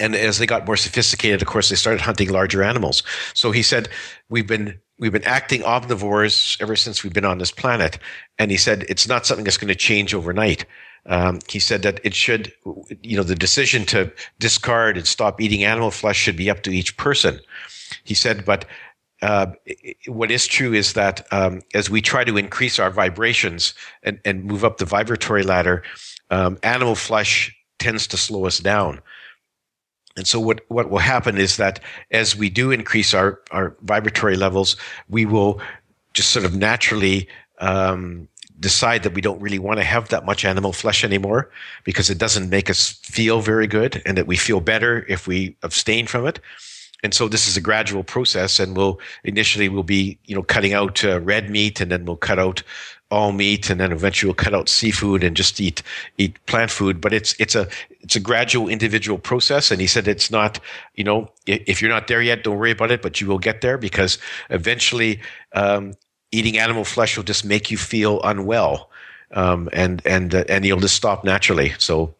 And as they got more sophisticated, of course, they started hunting larger animals. So he said, "We've been we've been acting omnivores ever since we've been on this planet." And he said, "It's not something that's going to change overnight." Um, he said that it should, you know, the decision to discard and stop eating animal flesh should be up to each person. He said, but uh, what is true is that um, as we try to increase our vibrations and, and move up the vibratory ladder, um, animal flesh tends to slow us down. And so what, what will happen is that as we do increase our, our vibratory levels, we will just sort of naturally um, decide that we don't really want to have that much animal flesh anymore because it doesn't make us feel very good and that we feel better if we abstain from it and so this is a gradual process and we'll initially we'll be you know cutting out uh, red meat and then we'll cut out all meat and then eventually we'll cut out seafood and just eat eat plant food. But it's it's a it's a gradual individual process and he said it's not you know if you're not there yet don't worry about it but you will get there because eventually um, eating animal flesh will just make you feel unwell um, and and uh, and you'll just stop naturally. So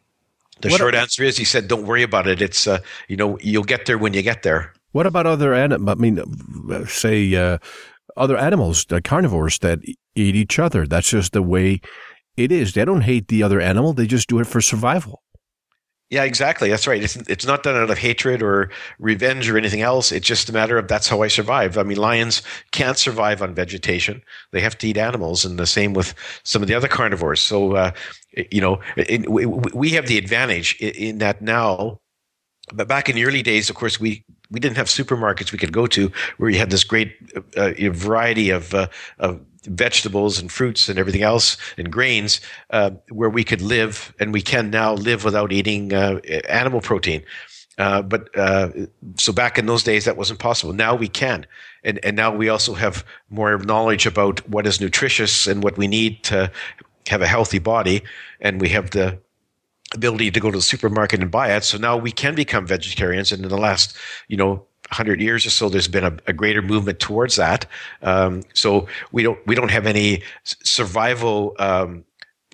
the what short answer is, he said, "Don't worry about it. It's uh, you know you'll get there when you get there." What about other animals? I mean, say uh, other animals, the carnivores that eat each other. That's just the way it is. They don't hate the other animal; they just do it for survival. Yeah, exactly. That's right. It's it's not done out of hatred or revenge or anything else. It's just a matter of that's how I survive. I mean, lions can't survive on vegetation; they have to eat animals, and the same with some of the other carnivores. So, uh, you know, it, we, we have the advantage in, in that now. But back in the early days, of course, we we didn't have supermarkets we could go to where you had this great uh, variety of, uh, of vegetables and fruits and everything else and grains uh, where we could live and we can now live without eating uh, animal protein. Uh, but uh, so back in those days that wasn't possible. Now we can, and and now we also have more knowledge about what is nutritious and what we need to have a healthy body, and we have the ability to go to the supermarket and buy it. So now we can become vegetarians. And in the last, you know, hundred years or so, there's been a, a greater movement towards that. Um, so we don't we don't have any survival um,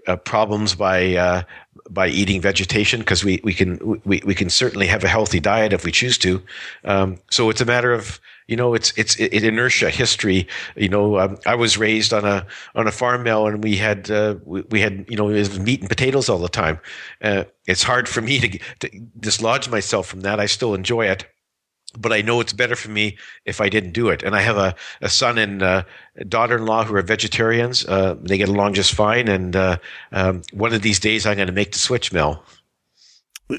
uh, problems by uh, by eating vegetation because we we can we, we can certainly have a healthy diet if we choose to. Um, so it's a matter of you know it's it's it, inertia history you know um, i was raised on a on a farm mill and we had uh, we, we, had you know meat and potatoes all the time uh, it's hard for me to, to dislodge myself from that i still enjoy it but I know it's better for me if I didn't do it. And I have a, a son and uh, daughter-in-law who are vegetarians. Uh, they get along just fine. And uh, um, one of these days, I'm going to make the switch, Mel.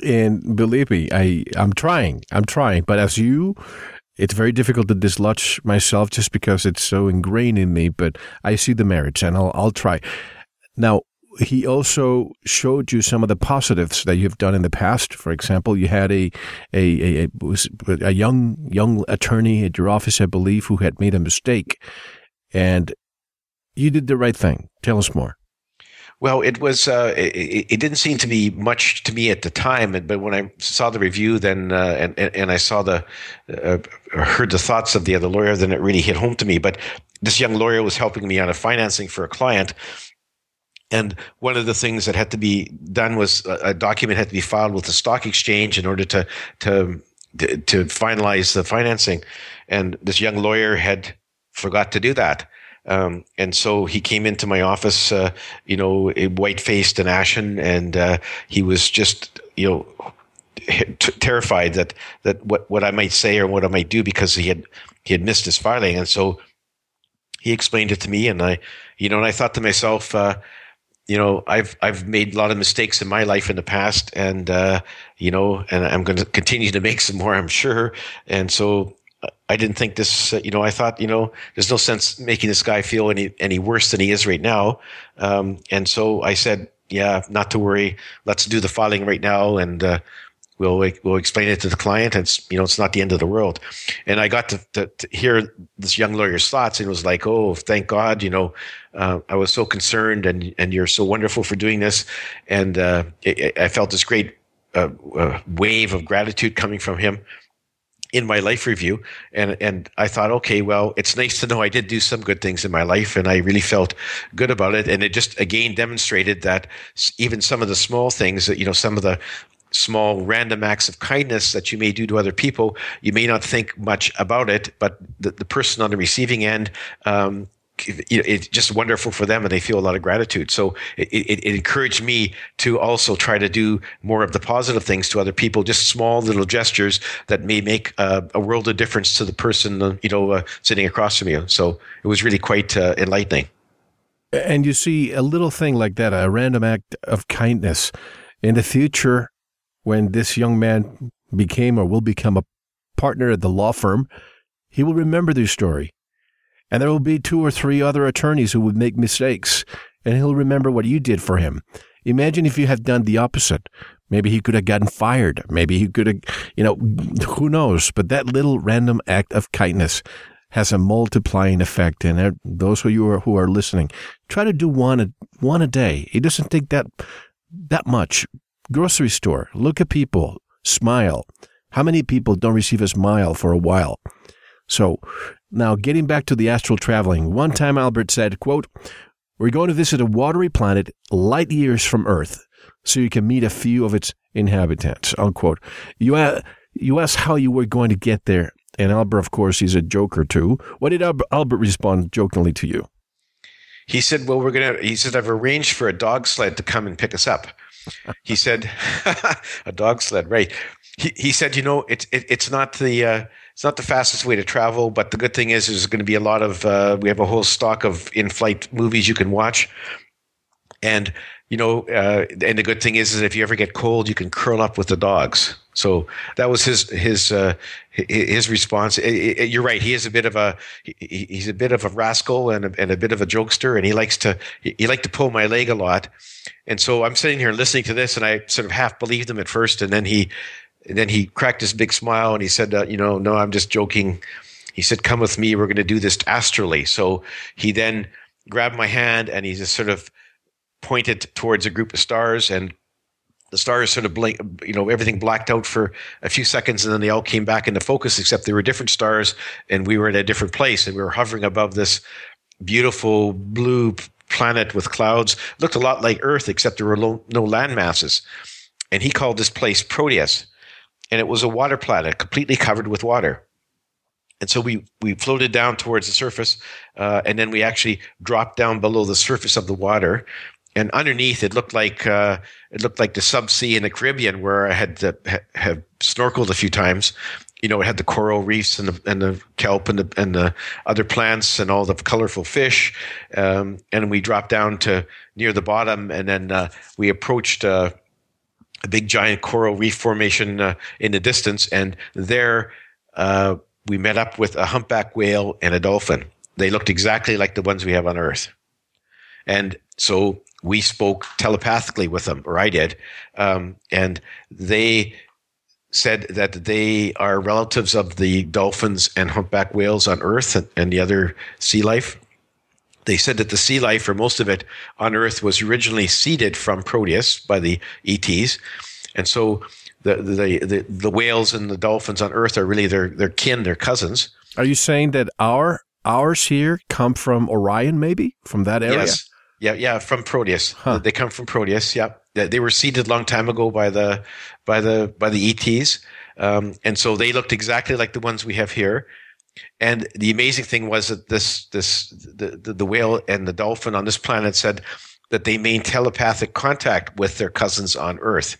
And believe me, I I'm trying. I'm trying. But as you it's very difficult to dislodge myself just because it's so ingrained in me, but I see the merits and I'll, I'll try. Now, he also showed you some of the positives that you've done in the past. For example, you had a a a, a young young attorney at your office, I believe, who had made a mistake, and you did the right thing. Tell us more. Well, it was. Uh, it, it, didn't seem to be much to me at the time, but when I saw the review, then uh, and and I saw the uh, heard the thoughts of the other lawyer, then it really hit home to me. But this young lawyer was helping me out of financing for a client, and one of the things that had to be done was a, a document had to be filed with the stock exchange in order to to to finalize the financing. And this young lawyer had forgot to do that. Um, and so he came into my office, uh, you know, white faced and ashen, and uh, he was just, you know, t- terrified that that what what I might say or what I might do because he had he had missed his filing, and so he explained it to me, and I, you know, and I thought to myself, uh, you know, I've I've made a lot of mistakes in my life in the past, and uh, you know, and I'm going to continue to make some more, I'm sure, and so I didn't think this, uh, you know, I thought, you know, there's no sense making this guy feel any, any worse than he is right now. Um, and so I said, yeah, not to worry. Let's do the filing right now. And, uh, we'll, we'll explain it to the client. It's, you know, it's not the end of the world. And I got to, to, to hear this young lawyer's thoughts and it was like, oh, thank God, you know, uh, I was so concerned and, and you're so wonderful for doing this. And, uh, it, I felt this great, uh, uh, wave of gratitude coming from him in my life review and and I thought okay well it's nice to know I did do some good things in my life and I really felt good about it and it just again demonstrated that even some of the small things that you know some of the small random acts of kindness that you may do to other people you may not think much about it but the, the person on the receiving end um, it's just wonderful for them and they feel a lot of gratitude. So it, it, it, encouraged me to also try to do more of the positive things to other people, just small little gestures that may make a world of difference to the person, uh, you know, uh, sitting across from you. So it was really quite uh, enlightening. And you see a little thing like that, a random act of kindness in the future when this young man became or will become a partner at the law firm, he will remember this story and there will be two or three other attorneys who would make mistakes, and he'll remember what you did for him. Imagine if you had done the opposite. Maybe he could have gotten fired. Maybe he could have, you know, who knows? But that little random act of kindness has a multiplying effect. And those of you are, who are listening, try to do one a, one a day. It doesn't take that that much. Grocery store, look at people, smile. How many people don't receive a smile for a while? So now getting back to the astral traveling, one time Albert said, quote, we're going to visit a watery planet light years from Earth so you can meet a few of its inhabitants, unquote. You, you asked how you were going to get there. And Albert, of course, he's a joker too. What did Albert respond jokingly to you? He said, Well, we're going to, he said, I've arranged for a dog sled to come and pick us up. He said, A dog sled, right. He, he said, You know, it's, it, it's not the, uh, it's not the fastest way to travel, but the good thing is there's going to be a lot of uh, we have a whole stock of in-flight movies you can watch, and you know, uh, and the good thing is, is if you ever get cold, you can curl up with the dogs. So that was his his uh, his response. You're right. He is a bit of a he's a bit of a rascal and a, and a bit of a jokester, and he likes to he liked to pull my leg a lot. And so I'm sitting here listening to this, and I sort of half believed him at first, and then he and then he cracked his big smile and he said, uh, "You know, no, I'm just joking." He said, "Come with me. We're going to do this astrally." So he then grabbed my hand and he just sort of pointed towards a group of stars and the stars sort of blink, you know, everything blacked out for a few seconds and then they all came back into focus, except they were different stars and we were at a different place and we were hovering above this beautiful blue planet with clouds. It looked a lot like Earth, except there were no land masses. And he called this place Proteus and it was a water planet completely covered with water. And so we we floated down towards the surface, uh, and then we actually dropped down below the surface of the water. And underneath, it looked like uh, it looked like the subsea in the Caribbean, where I had to, ha, have snorkeled a few times. You know, it had the coral reefs and the and the kelp and the and the other plants and all the colorful fish. Um, and we dropped down to near the bottom, and then uh, we approached uh, a big giant coral reef formation uh, in the distance, and there uh, we met up with a humpback whale and a dolphin. They looked exactly like the ones we have on Earth, and so we spoke telepathically with them, or I did, um, and they said that they are relatives of the dolphins and humpback whales on Earth and, and the other sea life. They said that the sea life, or most of it on Earth, was originally seeded from Proteus by the ETs, and so the the the, the whales and the dolphins on Earth are really their their kin, their cousins. Are you saying that our ours here come from Orion, maybe from that area? Yes. Yeah, yeah, from Proteus. Huh. They come from Proteus. Yeah, they were seeded a long time ago by the by the by the ETs, um, and so they looked exactly like the ones we have here. And the amazing thing was that this this the, the, the whale and the dolphin on this planet said that they maintain telepathic contact with their cousins on Earth,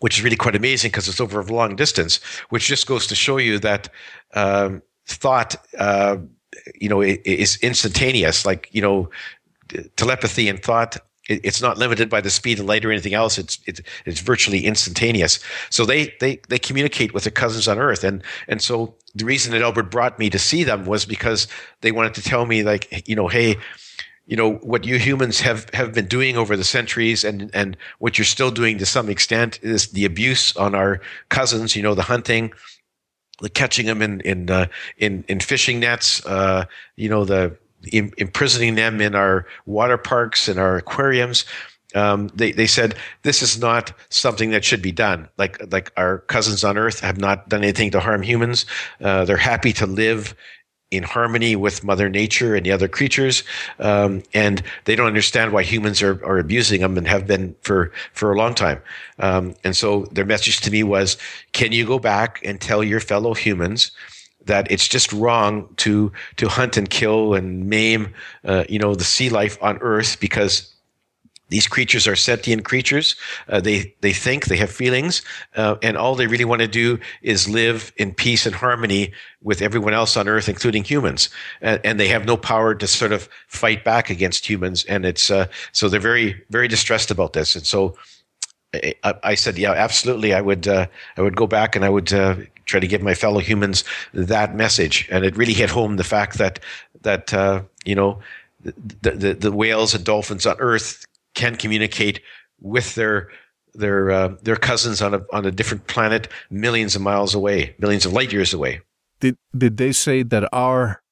which is really quite amazing because it's over a long distance. Which just goes to show you that um, thought, uh, you know, is instantaneous. Like you know, telepathy and thought it's not limited by the speed of light or anything else. It's it's, it's virtually instantaneous. So they, they they communicate with their cousins on Earth, and and so the reason that Albert brought me to see them was because they wanted to tell me like you know hey, you know what you humans have have been doing over the centuries, and and what you're still doing to some extent is the abuse on our cousins. You know the hunting, the catching them in in uh, in in fishing nets. Uh, you know the imprisoning them in our water parks and our aquariums. Um, they, they said this is not something that should be done. Like like our cousins on Earth have not done anything to harm humans. Uh, they're happy to live in harmony with Mother Nature and the other creatures, um, and they don't understand why humans are, are abusing them and have been for for a long time. Um, and so their message to me was, can you go back and tell your fellow humans? That it's just wrong to to hunt and kill and maim, uh, you know, the sea life on Earth because these creatures are sentient creatures. Uh, they they think, they have feelings, uh, and all they really want to do is live in peace and harmony with everyone else on Earth, including humans. And, and they have no power to sort of fight back against humans. And it's uh, so they're very very distressed about this. And so. I, I said, yeah, absolutely. I would, uh, I would go back and I would uh, try to give my fellow humans that message. And it really hit home the fact that that uh, you know the, the, the whales and dolphins on Earth can communicate with their their uh, their cousins on a on a different planet, millions of miles away, millions of light years away. Did did they say that our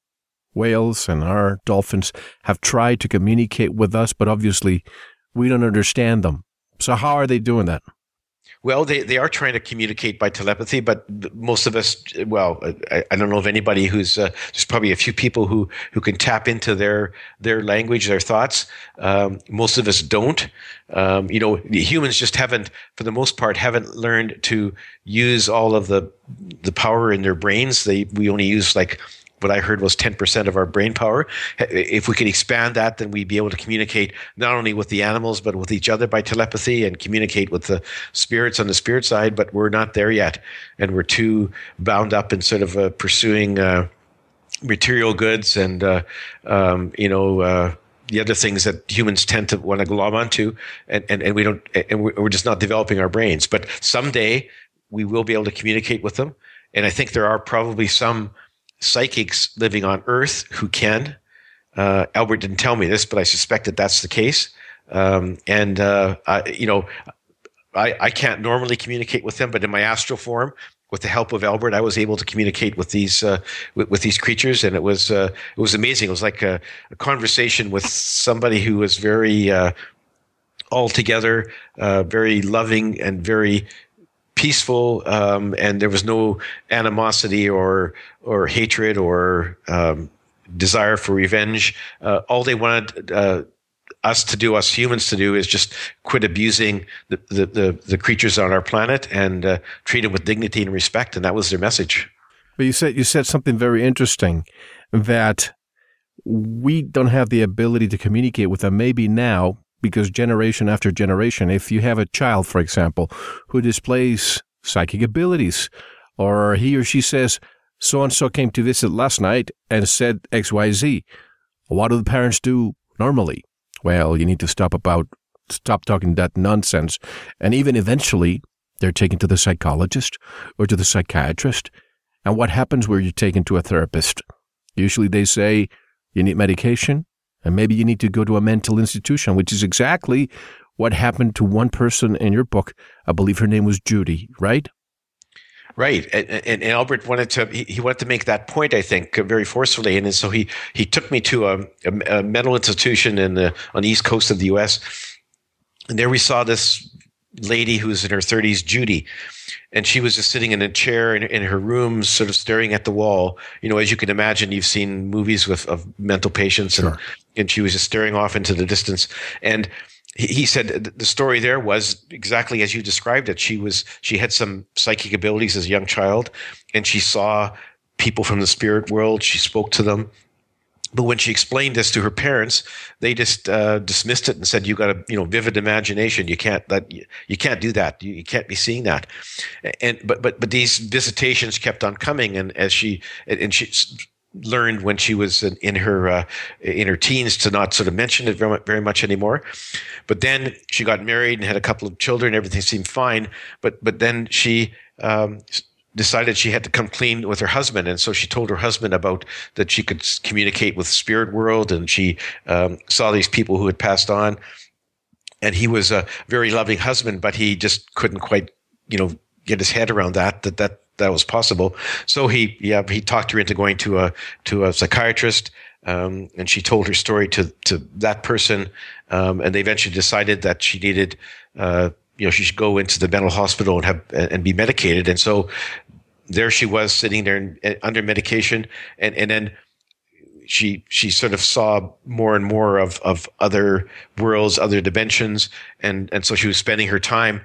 whales and our dolphins have tried to communicate with us, but obviously we don't understand them? So how are they doing that? Well, they, they are trying to communicate by telepathy, but most of us, well, I, I don't know of anybody who's, uh, there's probably a few people who, who can tap into their, their language, their thoughts. Um, most of us don't. Um, you know, humans just haven't, for the most part, haven't learned to use all of the, the power in their brains. They, we only use like what I heard was 10% of our brain power. If we could expand that, then we'd be able to communicate not only with the animals, but with each other by telepathy and communicate with the spirits on the spirit side. But we're not there yet. And we're too bound up in sort of uh, pursuing uh, material goods and, uh, um, you know, uh, the other things that humans tend to want to glom onto, and, and, and we don't, and we're just not developing our brains. But someday we will be able to communicate with them. And I think there are probably some psychics living on Earth who can. Uh, Albert didn't tell me this, but I suspect that that's the case. Um, and uh, I, you know, I, I can't normally communicate with them, but in my astral form, with the help of Albert, I was able to communicate with these uh, with, with, these creatures, and it was uh, it was amazing. It was like a, a conversation with somebody who was very uh, altogether uh, very loving and very peaceful, um, and there was no animosity or or hatred or um, desire for revenge. Uh, all they wanted uh, us to do, us humans to do, is just quit abusing the the, the, the creatures on our planet and uh, treat them with dignity and respect, and that was their message. But you said you said something very interesting that we don't have the ability to communicate with them. Maybe now because generation after generation, if you have a child, for example, who displays psychic abilities, or he or she says, so and so came to visit last night and said XYZ, what do the parents do normally? Well, you need to stop about, stop talking that nonsense. And even eventually, they're taken to the psychologist or to the psychiatrist. And what happens where you're taken to a therapist? Usually they say, you need medication And maybe you need to go to a mental institution, which is exactly what happened to one person in your book. I believe her name was Judy, right? Right, and, and, Albert wanted to he, he, wanted to make that point, I think, very forcefully, and so he he took me to a, a, a mental institution in the on the east coast of the U.S. And there we saw this lady who was in her 30s, Judy, and she was just sitting in a chair in, in her room, sort of staring at the wall. You know, as you can imagine, you've seen movies with of mental patients, sure. and and she was just staring off into the distance, and he said the story there was exactly as you described it. She was she had some psychic abilities as a young child, and she saw people from the spirit world. She spoke to them, but when she explained this to her parents, they just uh, dismissed it and said, "You got a you know vivid imagination. You can't that you can't do that. You, you can't be seeing that." And but but but these visitations kept on coming, and as she and she learned when she was in, in her uh, in her teens to not sort of mention it very, very much anymore. But then she got married and had a couple of children. Everything seemed fine. But but then she um, decided she had to come clean with her husband, and so she told her husband about that she could communicate with the spirit world, and she um, saw these people who had passed on. And he was a very loving husband, but he just couldn't quite, you know, get his head around that that that that was possible. So he, yeah, he talked her into going to a to a psychiatrist, um, and she told her story to to that person, um, and they eventually decided that she needed, uh, you know, she should go into the mental hospital and have and be medicated. And so there she was sitting there in, under medication, and and then she she sort of saw more and more of of other worlds, other dimensions, and and so she was spending her time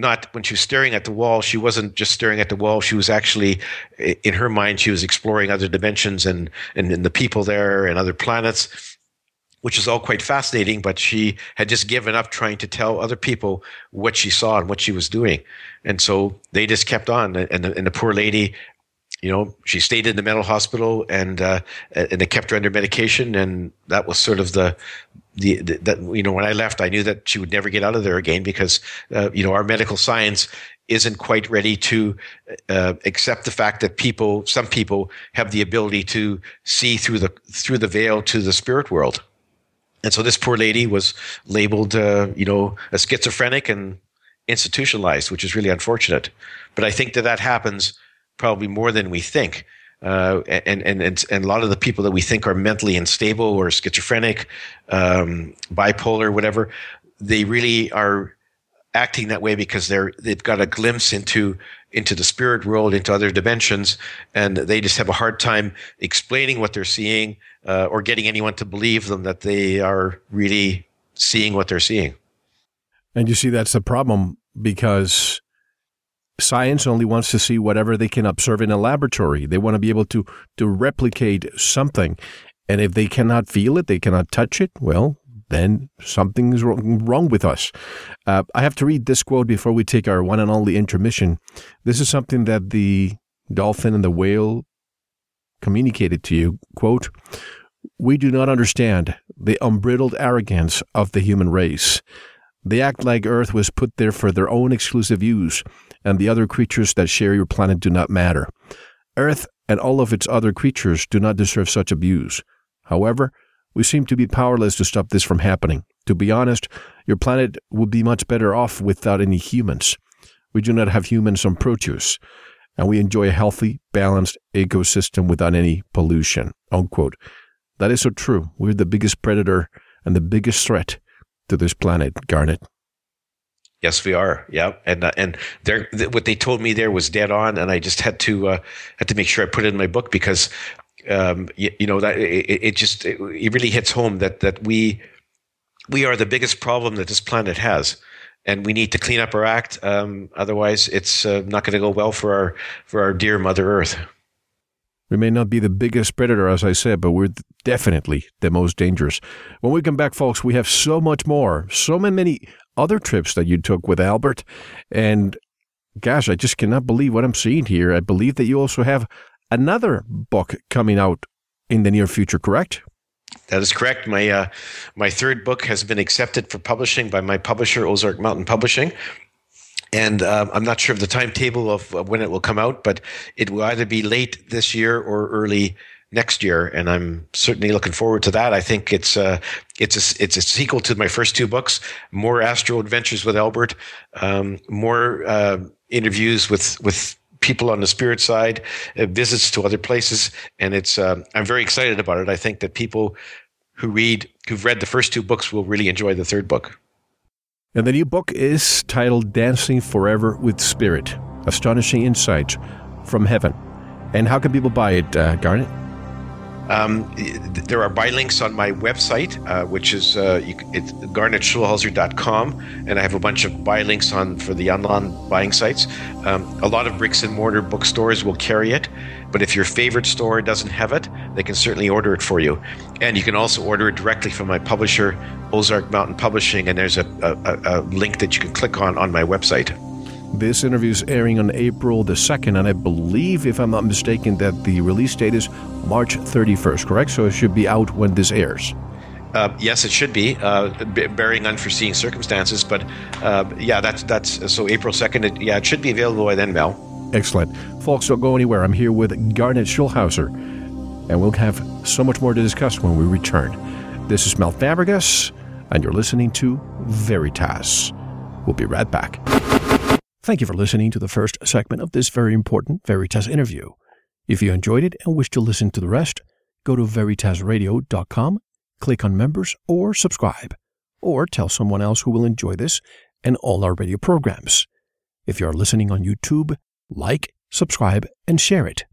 not when she was staring at the wall, she wasn't just staring at the wall. She was actually, in her mind, she was exploring other dimensions and, and, and the people there and other planets, which is all quite fascinating. But she had just given up trying to tell other people what she saw and what she was doing. And so they just kept on. And the, and the poor lady you know, she stayed in the mental hospital and uh, and they kept her under medication, and that was sort of the the, the that you know when I left, I knew that she would never get out of there again because uh, you know our medical science isn't quite ready to uh, accept the fact that people, some people, have the ability to see through the through the veil to the spirit world, and so this poor lady was labeled, uh, you know, a schizophrenic and institutionalized, which is really unfortunate. But I think that that happens probably more than we think. Uh, and, and, and, and a lot of the people that we think are mentally unstable or schizophrenic, um, bipolar, whatever, they really are acting that way because they're, they've got a glimpse into, into the spirit world, into other dimensions, and they just have a hard time explaining what they're seeing, uh, or getting anyone to believe them that they are really seeing what they're seeing. And you see, that's the problem because science only wants to see whatever they can observe in a laboratory. They want to be able to to replicate something. And if they cannot feel it, they cannot touch it, well, then something is wrong, wrong with us. Uh, I have to read this quote before we take our one and only intermission. This is something that the dolphin and the whale communicated to you. Quote, We do not understand the unbridled arrogance of the human race. They act like Earth was put there for their own exclusive use and the other creatures that share your planet do not matter. Earth and all of its other creatures do not deserve such abuse. However, we seem to be powerless to stop this from happening. To be honest, your planet would be much better off without any humans. We do not have humans on Proteus, and we enjoy a healthy, balanced ecosystem without any pollution. Unquote. That is so true. We're the biggest predator and the biggest threat to this planet, Garnet. Yes, we are. Yeah, and uh, and they what they told me there was dead on, and I just had to uh, had to make sure I put it in my book because um, you, you, know that it, it just it, it, really hits home that that we we are the biggest problem that this planet has, and we need to clean up our act. Um, otherwise, it's uh, not going to go well for our for our dear Mother Earth. We may not be the biggest predator, as I said, but we're definitely the most dangerous. When we come back, folks, we have so much more, so many other trips that you took with Albert. And gosh, I just cannot believe what I'm seeing here. I believe that you also have another book coming out in the near future, correct? That is correct. My uh, my third book has been accepted for publishing by my publisher, Ozark Mountain Publishing, and uh, I'm not sure of the timetable of, of when it will come out, but it will either be late this year or early next year, and I'm certainly looking forward to that. I think it's a uh, it's a it's a sequel to my first two books, more astral adventures with Albert, um, more uh, interviews with with people on the spirit side, uh, visits to other places, and it's uh, I'm very excited about it. I think that people who read who've read the first two books will really enjoy the third book. And the new book is titled Dancing Forever with Spirit Astonishing Insights from Heaven. And how can people buy it, uh, Garnet? Um, there are buy links on my website, uh, which is uh, you, it's garnetschulhauser.com, and I have a bunch of buy links on for the online buying sites. Um, a lot of bricks and mortar bookstores will carry it, but if your favorite store doesn't have it, they can certainly order it for you. And you can also order it directly from my publisher, Ozark Mountain Publishing, and there's a, a, a link that you can click on on my website. This interview is airing on April the 2nd, and I believe, if I'm not mistaken, that the release date is March 31st, correct? So it should be out when this airs. Uh, yes, it should be, uh, bearing unforeseen circumstances. But uh, yeah, that's that's so April second. It, yeah, it should be available by then, Mel. Excellent, folks. Don't go anywhere. I'm here with Garnet Schulhauser, and we'll have so much more to discuss when we return. This is Mel Fabregas, and you're listening to Veritas. We'll be right back. Thank you for listening to the first segment of this very important Veritas interview. If you enjoyed it and wish to listen to the rest, go to veritasradio.com, click on members, or subscribe, or tell someone else who will enjoy this and all our radio programs. If you are listening on YouTube, like, subscribe, and share it.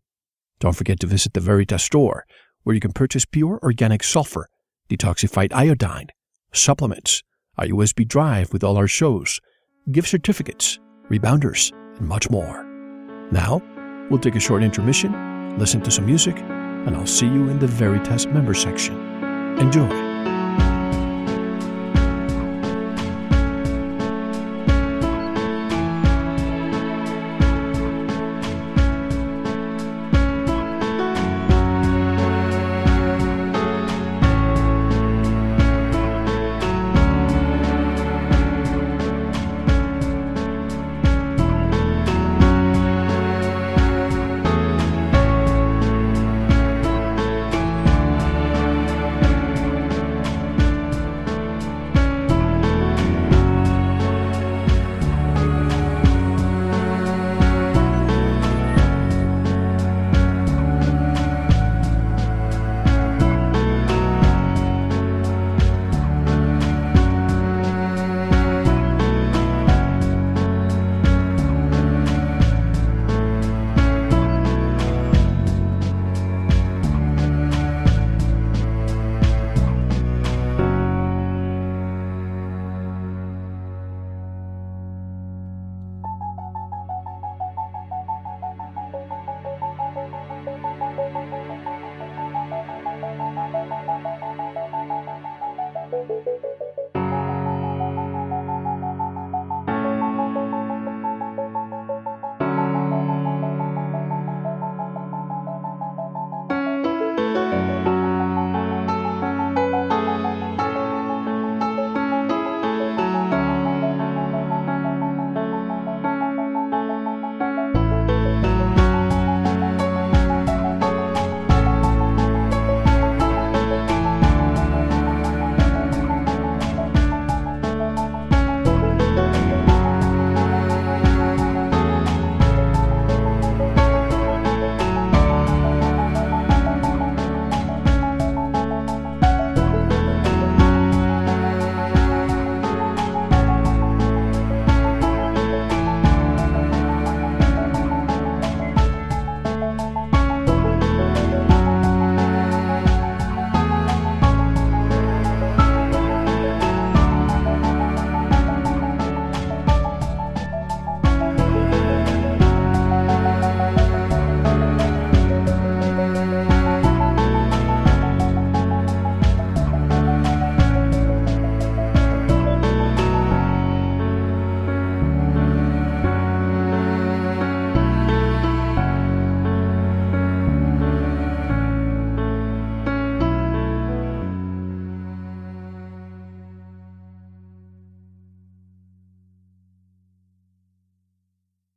Don't forget to visit the Veritas store, where you can purchase pure organic sulfur, detoxified iodine, supplements, a USB drive with all our shows, gift certificates, rebounders, and much more. Now, we'll take a short intermission, listen to some music, and I'll see you in the Veritas member section. Enjoy.